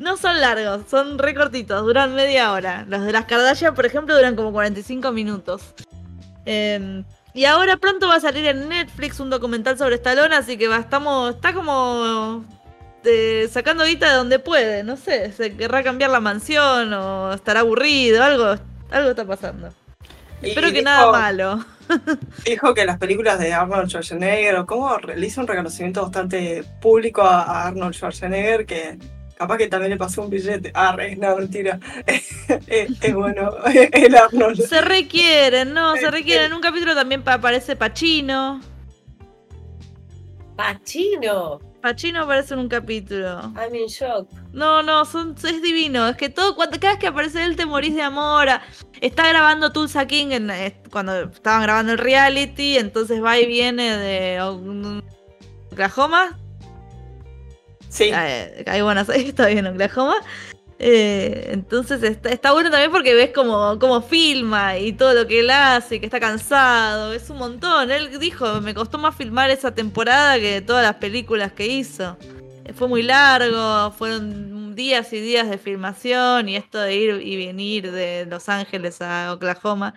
No son largos, son re cortitos, duran media hora. Los de las Kardashian, por ejemplo, duran como 45 minutos. Eh, y ahora pronto va a salir en Netflix un documental sobre Stallone, así que va, estamos, está como eh, sacando guita de donde puede, no sé, se querrá cambiar la mansión o estará aburrido, algo, algo está pasando. Y- Espero que dijo- nada malo. <laughs> Dijo que las películas de Arnold Schwarzenegger, o cómo le hizo un reconocimiento bastante público a, a Arnold Schwarzenegger, que capaz que también le pasó un billete. Ah, re, no, mentira. <laughs> es, es bueno, <laughs> el Arnold. Se requieren, no, se requieren. En un capítulo también pa- aparece Pachino. Pachino. Pachino aparece en un capítulo. I'm in shock. No, no, son, es divino. Es que todo, cuando, cada vez que aparece él te morís de amor. Ah, Está grabando Tulsa King en, eh, cuando estaban grabando el reality, entonces va y viene de um, Oklahoma. Sí, Eh, ahí bueno, <laughs> está bien Oklahoma. Eh, entonces está, está bueno también porque ves cómo, cómo filma y todo lo que él hace, que está cansado, es un montón. Él dijo, me costó más filmar esa temporada que todas las películas que hizo. Eh, Fue muy largo, fueron días y días de filmación y esto de ir y venir de Los Ángeles a Oklahoma.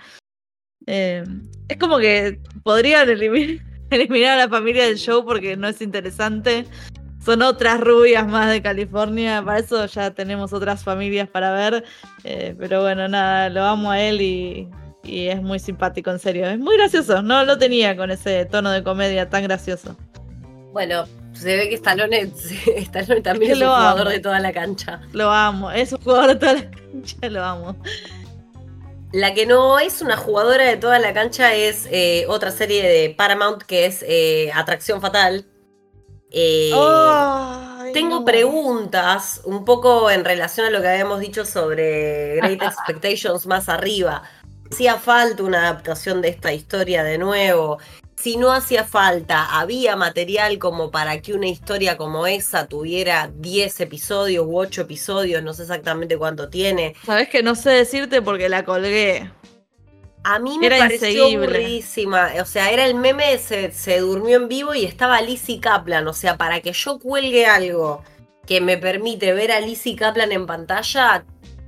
Eh, es como que podrían eliminar, <laughs> eliminar a la familia del show porque no es interesante son otras rubias más de California. Para eso ya tenemos otras familias para ver. Eh, pero bueno, nada, lo amo a él y, y es muy simpático, en serio. Es muy gracioso. No lo tenía con ese tono de comedia tan gracioso. Bueno, se ve que Stallone, <laughs> Stallone también Que es un jugador amo. de toda la cancha. Lo amo. Es un jugador de toda la cancha, lo amo. La que no es una jugadora de toda la cancha es eh, otra serie de Paramount que es eh, Atracción Fatal. Eh, Tengo no. preguntas un poco en relación a lo que habíamos dicho sobre Great <laughs> Expectations más arriba. ¿Hacía falta una adaptación de esta historia de nuevo? Si no hacía falta, ¿había material como para que una historia como esa tuviera 10 episodios u 8 episodios? No sé exactamente cuánto tiene. Sabes que no sé decirte porque la colgué. A mí me Era pareció inseguible. aburridísima. O sea, era el meme, se, se durmió en vivo y estaba Lizzie Kaplan. O sea, para que yo cuelgue algo que me permite ver a Lizzie Kaplan en pantalla,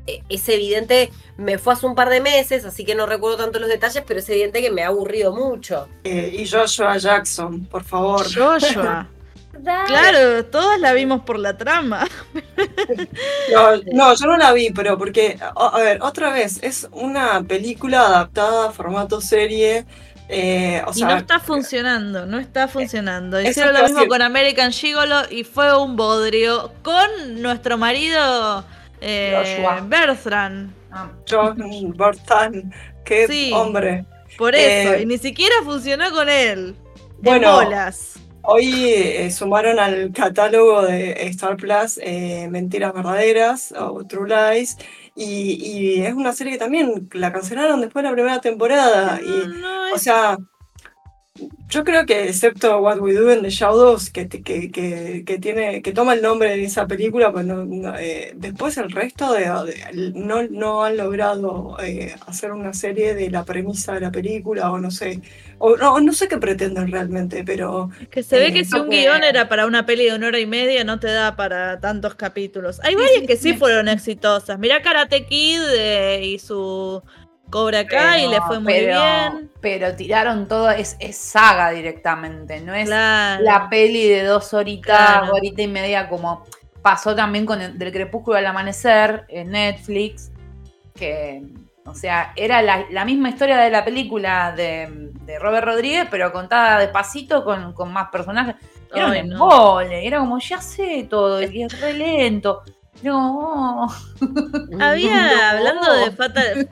eh, es evidente, me fue hace un par de meses, así que no recuerdo tanto los detalles, pero es evidente que me ha aburrido mucho. eh, y Joshua Jackson, por favor. Joshua. <laughs> claro, todas la vimos por la trama. <laughs> No, no, yo no la vi, pero porque, a a ver, otra vez, es una película adaptada a formato serie. eh, o Y sea, no está funcionando, no está funcionando. Hicieron lo mismo con American Gigolo y fue un bodrio con nuestro marido eh. Bertrand. Ah, John Bartan, qué Sí. hombre. Por eso, Eh, y ni siquiera funcionó con él. En Bueno. bolas. Hoy eh, sumaron al catálogo de Star Plus eh, Mentiras Verdaderas o True Lies. Y, y es una serie que también la cancelaron después de la primera temporada. No, Y, no, o sea, yo creo que excepto What We Do in the Shadows, que, que, que, que tiene, que toma el nombre de esa película, pues no- no, eh, después el resto de, de- no, no han logrado eh, hacer una serie de la premisa de la película, o no sé, o no, no sé qué pretenden realmente, pero que se ve eh, que si un guion era para una peli de una hora y media, no te da para tantos capítulos. Hay varias que sí fueron exitosas. Mirá Karate Kid eh, y su Cobra Kai y le fue muy pero, bien. Pero tiraron todo, es, es saga directamente, no es Claro. la peli de dos horitas, Claro. horita y media, como pasó también con el, Del Crepúsculo al Amanecer en Netflix, que, o sea, era la, la misma historia de la película de, de Robert Rodríguez, pero contada despacito con, con más personajes. Era un no. embole, era como, ya sé todo, y es re lento. Oh. <laughs> Había, No. hablando de Fatal,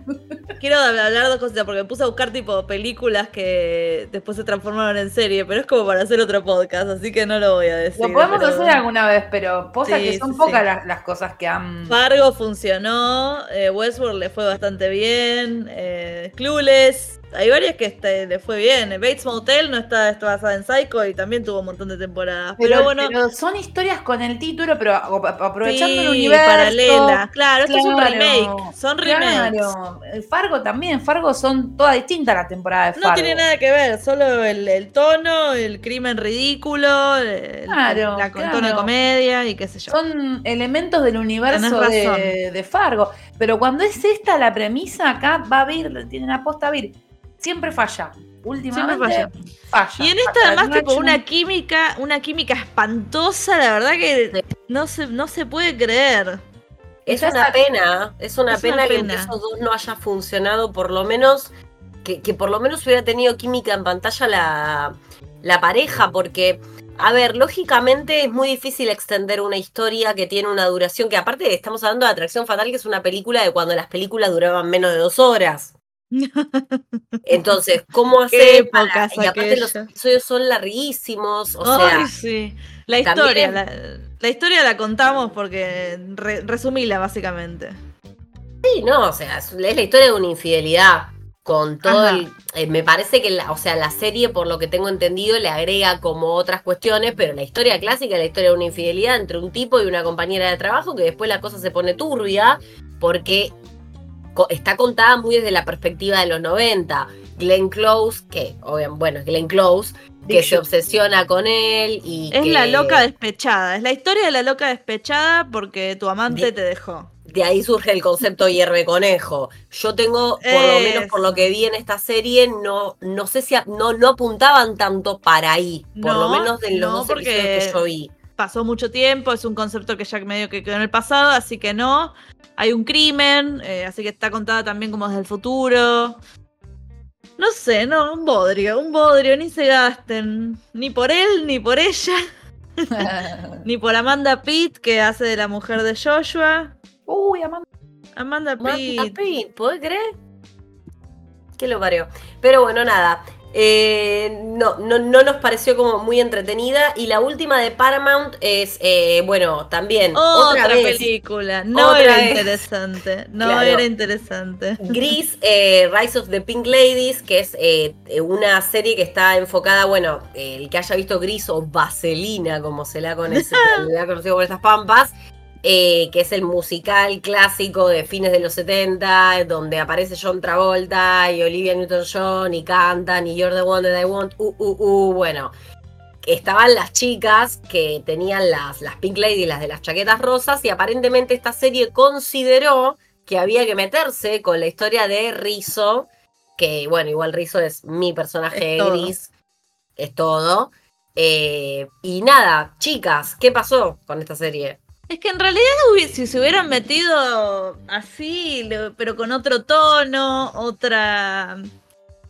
quiero hablar de dos cositas porque me puse a buscar tipo películas que después se transformaron en serie, pero es como para hacer otro podcast, así que no lo voy a decir. Lo podemos pero- hacer alguna vez, pero posta Sí, que son sí, pocas sí. las, las cosas que han. Fargo funcionó, eh, Westworld le fue bastante bien, eh, Clueless, hay varias que este, le fue bien. Bates Motel no está, está basada en Psycho y también tuvo un montón de temporadas. Pero, Pero, bueno, pero son historias con el título, pero aprovechando el sí, universo. paralela. Claro, esto es un remake, son remakes. Claro, el Fargo también, Fargo son todas distintas las temporadas de No Fargo. tiene nada que ver, solo el, el tono, el crimen ridículo, el- Claro, la claro. tono de comedia y qué sé yo. Son elementos del universo de Fargo. Pero cuando es esta la premisa, acá va a vir, tienen aposta a vir siempre falla. Siempre Últimamente falla. falla. Y en esta además tipo una química, una química espantosa, la verdad que no se, no se puede creer. Es una pena, es una Es una pena que pena. esos dos no haya funcionado, por lo menos, que, que por lo menos hubiera tenido química en pantalla la, la pareja, porque, a ver, lógicamente es muy difícil extender una historia que tiene una duración, que aparte estamos hablando de Atracción Fatal, que es una película de cuando las películas duraban menos de dos horas. Entonces, <laughs> ¿cómo hacer? para- Y aparte los episodios son larguísimos, o Ay, sea, sí. La historia, la, la historia la contamos porque re- resumila básicamente. Sí, no, o sea, es, la historia de una infidelidad. Con todo Ajá. el. eh, me parece que, la, o sea, la serie, por lo que tengo entendido, le agrega como otras cuestiones, pero la historia clásica es la historia de una infidelidad entre un tipo y una compañera de trabajo, que después la cosa se pone turbia, porque está contada muy desde la perspectiva de los 90. Glenn Close, que, bueno, es Glenn Close, que se obsesiona con él y. Es que la loca despechada, es la historia de la loca despechada porque tu amante te dejó. de ahí surge el concepto hierve conejo. Yo tengo, por lo menos por lo que vi en esta serie, no, no sé si a- no, no apuntaban tanto para ahí, por lo No, menos en los no, dos porque- episodios que yo vi. Pasó mucho tiempo, es un concepto que ya medio que quedó en el pasado, así que no. Hay un crimen, eh, así que está contada también como desde el futuro. No sé, no, un bodrio, un bodrio, ni se gasten. Ni por él, ni por ella, <laughs> ni por Amanda Pitt, que hace de la mujer de Joshua. Uy, Amanda. Amanda Amanda Pitt. Pitt, ¿podés creer? Que lo parió. Pero bueno, nada. Eh, no, no, no nos pareció como muy entretenida. Y la última de Paramount es, eh, bueno, también Otra, otra, vez. película. No Otra era vez. interesante. No Claro. era interesante. Gris, eh, Rise of the Pink Ladies, que es una serie que está enfocada, bueno, el que haya visto Gris o Vaselina, como se la, conoce, <laughs> le ha conocido por estas pampas, eh, que es el musical clásico de fines de los 70, donde aparece John Travolta y Olivia Newton-John y cantan y You're the One That I Want, uh, uh, uh, bueno. Estaban las chicas que tenían las, las Pink Ladies, las de las chaquetas rosas, y aparentemente esta serie consideró que había que meterse con la historia de Rizzo, que bueno, igual Rizzo es mi personaje Es gris, es todo. Eh, y nada, chicas, ¿qué pasó con esta serie? Es que en realidad si se hubieran metido así, pero con otro tono, otra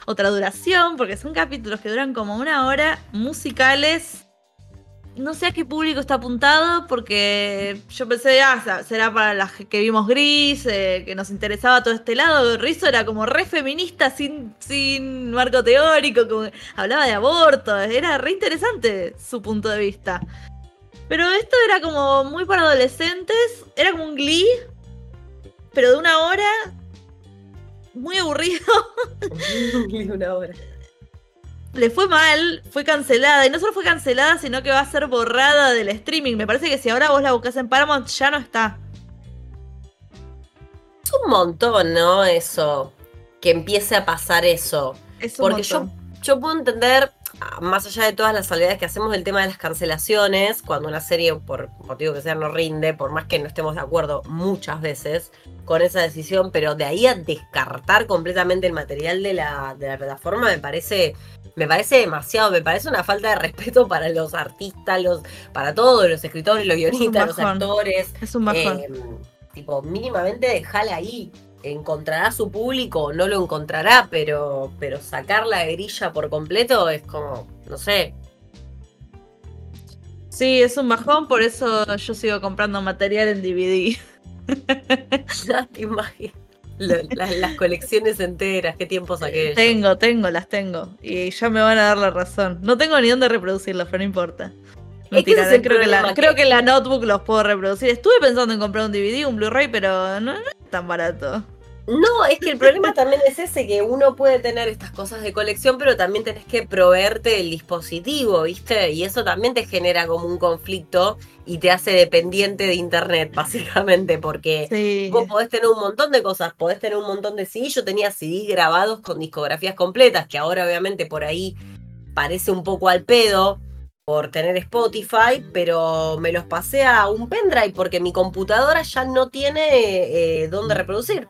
otra duración, porque son capítulos que duran como una hora, musicales. No sé a qué público está apuntado, porque yo pensé, ah, será para las que vimos gris, eh, que nos interesaba todo este lado. Rizzo era como re feminista, sin, sin marco teórico, como- hablaba de aborto, era re interesante su punto de vista. Pero esto era como muy para adolescentes, era como un glee, pero de una hora, muy aburrido. <laughs> Una hora. Le fue mal, fue cancelada, y no solo fue cancelada, sino que va a ser borrada del streaming. Me parece que si ahora vos la buscas en Paramount, ya no está. Es un montón, ¿no? Eso, que empiece a pasar eso. Es un Porque yo, montón. yo puedo entender, más allá de todas las salvedades que hacemos del tema de las cancelaciones, cuando una serie, por motivo que sea, no rinde, por más que no estemos de acuerdo muchas veces con esa decisión, pero de ahí a descartar completamente el material de la, de la plataforma me parece, me parece demasiado, me parece una falta de respeto para los artistas, los, para todos, los escritores, los guionistas, los actores. Es un bajón. Eh, tipo, mínimamente dejala ahí. Encontrará su público o no lo encontrará, pero, pero sacar la grilla por completo es como, no sé. Sí, es un bajón, por eso yo sigo comprando material en DVD. <laughs> Ya te imaginas. Lo- las, las colecciones enteras, qué tiempos aquellos. Tengo, tengo, las tengo. Y ya me van a dar la razón. No tengo ni dónde reproducirlos, pero no importa. Es que creo, que la, problema, creo que- que la notebook los puedo reproducir. Estuve pensando en comprar un DVD, un Blu-ray, pero no, tan barato. No, es que el problema <laughs> también es ese, que uno puede tener estas cosas de colección, pero también tenés que proveerte del dispositivo, ¿viste? Y eso también te genera como un conflicto y te hace dependiente de internet, básicamente, porque Sí. Vos podés tener un montón de cosas, podés tener un montón de CD. Yo tenía CD grabados con discografías completas, que ahora obviamente por ahí parece un poco al pedo por tener Spotify, pero me los pasé a un pendrive porque mi computadora ya no tiene eh, dónde reproducir.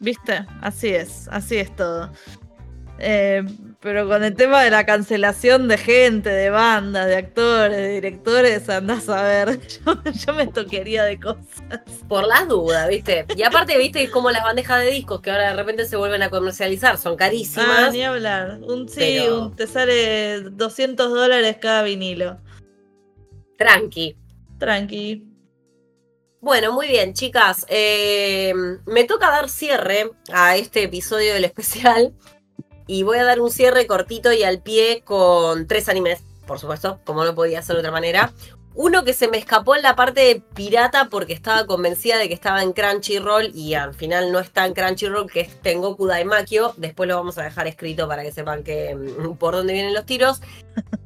¿viste? Así es, así es todo. Eh, pero con el tema de la cancelación de gente, de bandas, de actores, de directores, andás a ver. <laughs> Yo, me toquería de cosas. Por las dudas, ¿viste? Y aparte, ¿viste? Como las bandejas de discos que ahora de repente se vuelven a comercializar, son carísimas. Ah, ni hablar. Un sí, te sale 200 dólares cada vinilo. Tranqui. Tranqui. Bueno, muy bien, chicas. Eh, me toca dar cierre a este episodio del especial. Y voy a dar un cierre cortito y al pie con tres animes, por supuesto, como no podía ser de otra manera. Uno que se me escapó en la parte de pirata porque estaba convencida de que estaba en Crunchyroll y al final no está en Crunchyroll, que es Tengoku Daimakyo. Después lo vamos a dejar escrito para que sepan que, mm, por dónde vienen los tiros.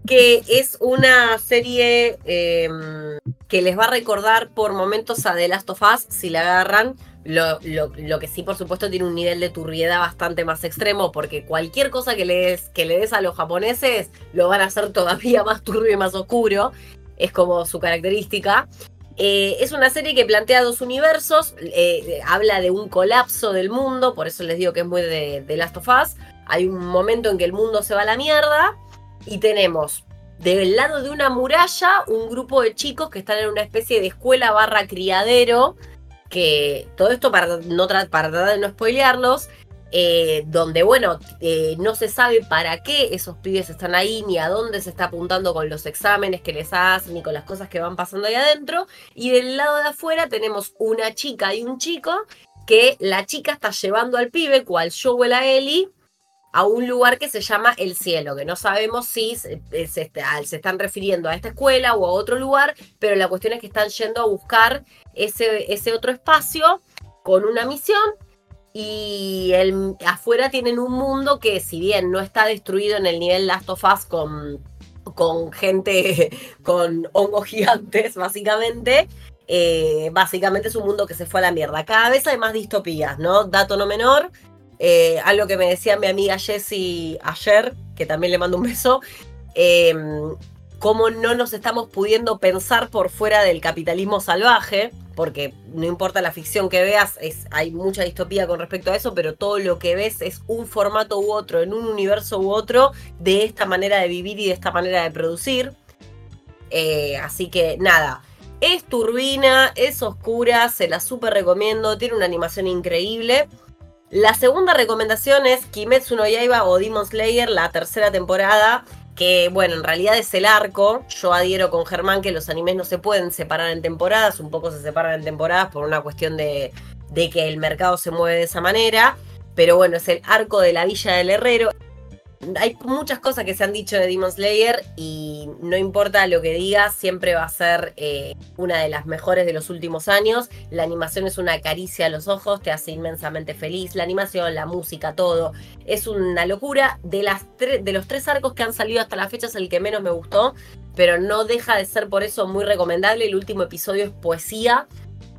Que es una serie em, que les va a recordar por momentos a The Last of Us si la agarran lo, lo, que sí, por supuesto, tiene un nivel de turbiedad bastante más extremo, porque cualquier cosa que le, des, que le des a los japoneses lo van a hacer todavía más turbio y más oscuro. Es como su característica. Eh, es una serie que plantea dos universos, eh, habla de un colapso del mundo, por eso les digo que es muy de, de Last of Us. Hay un momento en que el mundo se va a la mierda y tenemos del lado de una muralla un grupo de chicos que están en una especie de escuela barra criadero que todo esto para, no para tratar de no spoilearlos, eh, donde bueno, eh, no se sabe para qué esos pibes están ahí, ni a dónde se está apuntando con los exámenes que les hacen, ni con las cosas que van pasando ahí adentro. Y del lado de afuera tenemos una chica y un chico, que la chica está llevando al pibe, cual Joel a Ellie, a un lugar que se llama El Cielo, que no sabemos si se, se, están refiriendo a esta escuela o a otro lugar, pero la cuestión es que están yendo a buscar ese, ese otro espacio con una misión y el, afuera tienen un mundo que si bien no está destruido en el nivel Last of Us con, con gente <laughs> con hongos gigantes, <laughs> básicamente, eh, básicamente es un mundo que se fue a la mierda. Cada vez hay más distopías, ¿no? Dato no menor, eh, algo que me decía mi amiga Jessie ayer, que también le mando un beso, eh, cómo no nos estamos pudiendo pensar por fuera del capitalismo salvaje, porque no importa la ficción que veas, hay mucha distopía con respecto a eso, pero todo lo que ves es un formato u otro, en un universo u otro, de esta manera de vivir y de esta manera de producir. Eh, así que nada, es turbina, es oscura, se la súper recomiendo, tiene una animación increíble. La segunda recomendación es Kimetsu no Yaiba o Demon Slayer, la tercera temporada, que bueno, en realidad es el arco. Yo adhiero con Germán que los animes no se pueden separar en temporadas, un poco se separan en temporadas por una cuestión de, de que el mercado se mueve de esa manera. Pero bueno, es el arco de la Villa del Herrero hay muchas cosas que se han dicho de Demon Slayer y no importa lo que diga, siempre va a ser eh, una de las mejores de los últimos años. La animación es una caricia a los ojos, te hace inmensamente feliz. La animación, la música, todo. Es una locura. De, las de los tres arcos que han salido hasta la fecha es el que menos me gustó, pero no deja de ser por eso muy recomendable. El último episodio es poesía.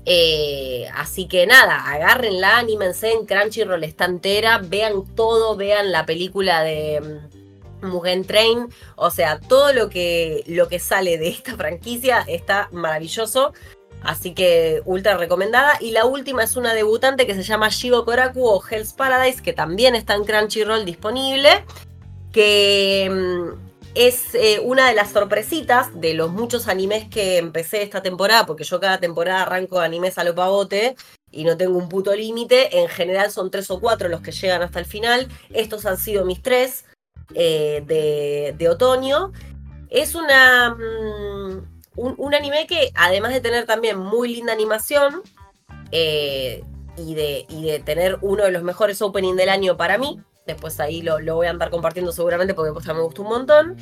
Eh, así que nada, agárrenla, anímense en Crunchyroll está entera, vean todo, vean la película de mm, Mugen Train, o sea, todo lo que, lo que sale de esta franquicia está maravilloso. Así que ultra recomendada. Y la última es una debutante que se llama Shigo Koraku o Hell's Paradise, que también está en Crunchyroll disponible. Que mm, es eh, una de las sorpresitas de los muchos animes que empecé esta temporada, porque yo cada temporada arranco animes a lo pavote y no tengo un puto límite. En general son tres o cuatro los que llegan hasta el final. Estos han sido mis tres eh, de, otoño. Es una, mm, un, anime que, además de tener también muy linda animación eh, y, de, y de tener uno de los mejores opening del año para mí, Después ahí lo, voy a andar compartiendo seguramente porque pues, me gustó un montón.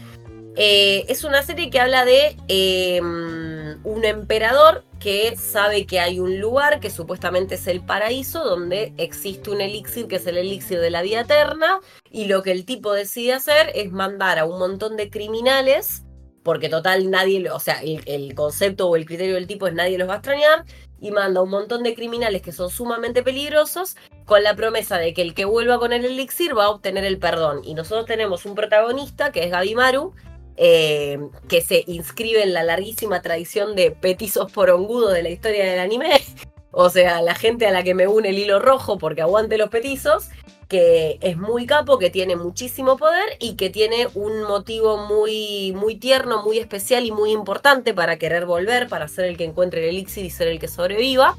Eh, es una serie que habla de em, un emperador que sabe que hay un lugar que supuestamente es el paraíso donde existe un elixir que es el elixir de la vida eterna y lo que el tipo decide hacer es mandar a un montón de criminales porque total nadie, o sea, el, concepto o el criterio del tipo es nadie los va a extrañar y manda un montón de criminales que son sumamente peligrosos con la promesa de que el que vuelva con el elixir va a obtener el perdón. Y nosotros tenemos un protagonista que es Gabimaru, eh, que se inscribe en la larguísima tradición de petizos por ongudo de la historia del anime. <laughs> o sea, la gente a la que me une el hilo rojo porque aguante los petizos, que es muy capo, que tiene muchísimo poder y que tiene un motivo muy, muy tierno, muy especial y muy importante para querer volver, para ser el que encuentre el elixir y ser el que sobreviva.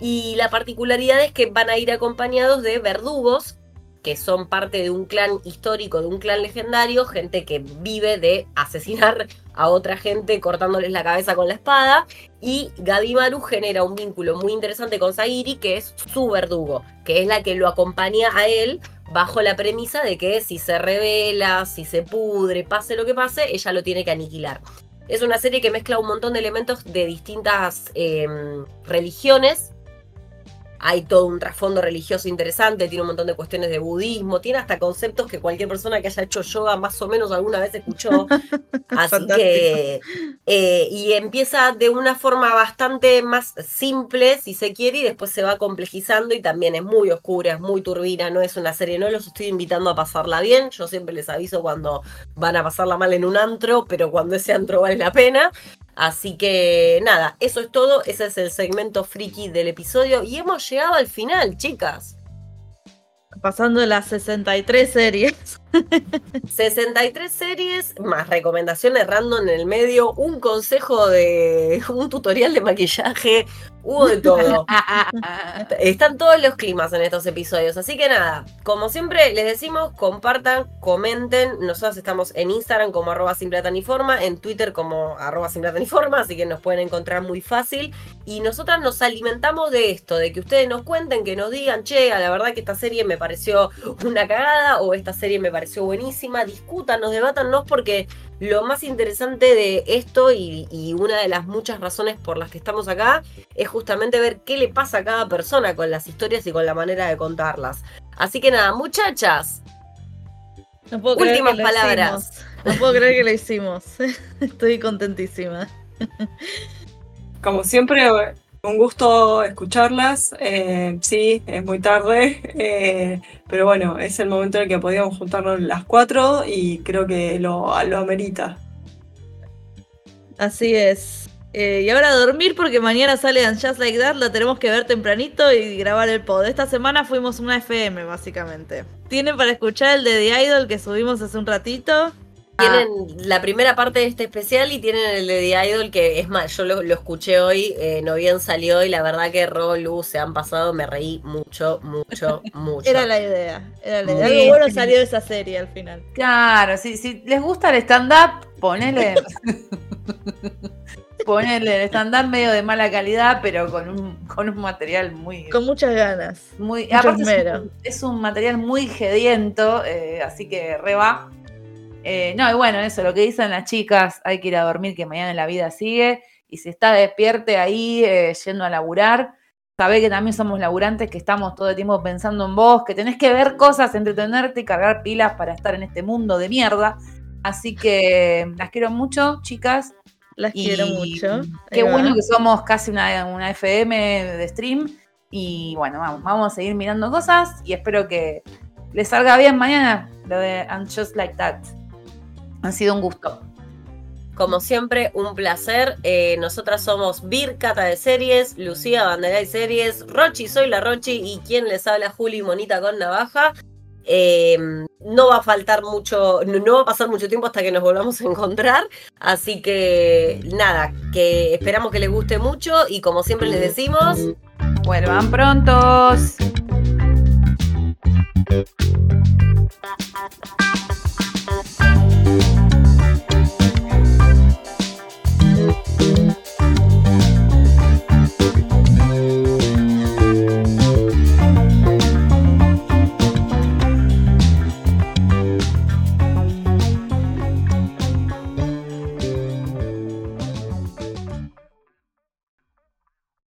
Y la particularidad es que van a ir acompañados de verdugos, que son parte de un clan histórico, de un clan legendario, gente que vive de asesinar a otra gente cortándoles la cabeza con la espada. Y Gabimaru genera un vínculo muy interesante con Sairi, que es su verdugo, que es la que lo acompaña a él bajo la premisa de que si se revela, si se pudre, pase lo que pase, ella lo tiene que aniquilar. Es una serie que mezcla un montón de elementos de distintas em, religiones hay todo un trasfondo religioso interesante, tiene un montón de cuestiones de budismo, tiene hasta conceptos que cualquier persona que haya hecho yoga más o menos alguna vez escuchó. <laughs> Así que, eh, y empieza de una forma bastante más simple, si se quiere, y después se va complejizando y también es muy oscura, es muy turbina, no es una serie, no los estoy invitando a pasarla bien, yo siempre les aviso cuando van a pasarla mal en un antro, pero cuando ese antro vale la pena. Así que nada, eso es todo. Ese es el segmento friki del episodio. Y hemos llegado al final, chicas. Pasando las 63 series. <laughs> 63 series, más recomendaciones random en el medio, un consejo de. un tutorial de maquillaje, hubo de todo. <laughs> Están todos los climas en estos episodios. Así que nada, como siempre les decimos, compartan, comenten. Nosotros estamos en Instagram como arroba simplataniforma, en Twitter como arroba simplataniforma, así que nos pueden encontrar muy fácil. Y nosotras nos alimentamos de esto, de que ustedes nos cuenten, que nos digan, che, a la verdad que esta serie me pareció una cagada o esta serie me pareció buenísima. Discútanos, debátanos, porque lo más interesante de esto y, y una de las muchas razones por las que estamos acá es justamente ver qué le pasa a cada persona con las historias y con la manera de contarlas. Así que nada, muchachas. No puedo Últimas creer que lo palabras. hicimos. No puedo creer que lo hicimos. <laughs> Estoy contentísima. Como siempre, un gusto escucharlas. Eh, sí, es muy tarde, <laughs> eh, pero bueno, es el momento en el que podíamos juntarnos las cuatro y creo que lo, lo amerita. Así es. Eh, y ahora a dormir porque mañana sale And Just Like That, la tenemos que ver tempranito y grabar el pod. Esta semana fuimos una FM, básicamente. Tienen para escuchar el de The Idol que subimos hace un ratito. Tienen la primera parte de este especial y tienen el de The Idol, que es más, yo lo, lo escuché hoy, eh, no bien salió y la verdad que Ro, Lu se han pasado, me reí mucho, mucho, <laughs> mucho. Era la idea. Era la idea. Sí, Algo bueno sí. salió de esa serie al final. Claro, si, si les gusta el stand-up, ponele. <laughs> ponele el stand-up medio de mala calidad, pero con un, con un material muy. Con muchas ganas. muy aparte es un, es un material muy gediento, eh, así que re va. Eh, no, y bueno, eso, lo que dicen las chicas, hay que ir a dormir, que mañana la vida sigue. Y si está despierte ahí, eh, yendo a laburar, sabe que también somos laburantes, que estamos todo el tiempo pensando en vos, que tenés que ver cosas, entretenerte y cargar pilas para estar en este mundo de mierda. Así que las quiero mucho, chicas. Las Y quiero mucho. Qué bueno que somos casi una, una FM de stream. Y bueno, vamos, vamos a seguir mirando cosas y espero que les salga bien mañana lo de And Just Like That. Ha sido un gusto. Como siempre, un placer. Eh, nosotras somos Bir Cata de Series, Lucía Banderay Series, Rochi, soy la Rochi y quien les habla, Juli Monita con Navaja. Eh, no va a faltar mucho, no, no va a pasar mucho tiempo hasta que nos volvamos a encontrar. Así que nada, que esperamos que les guste mucho y como siempre les decimos, Vuelvan prontos.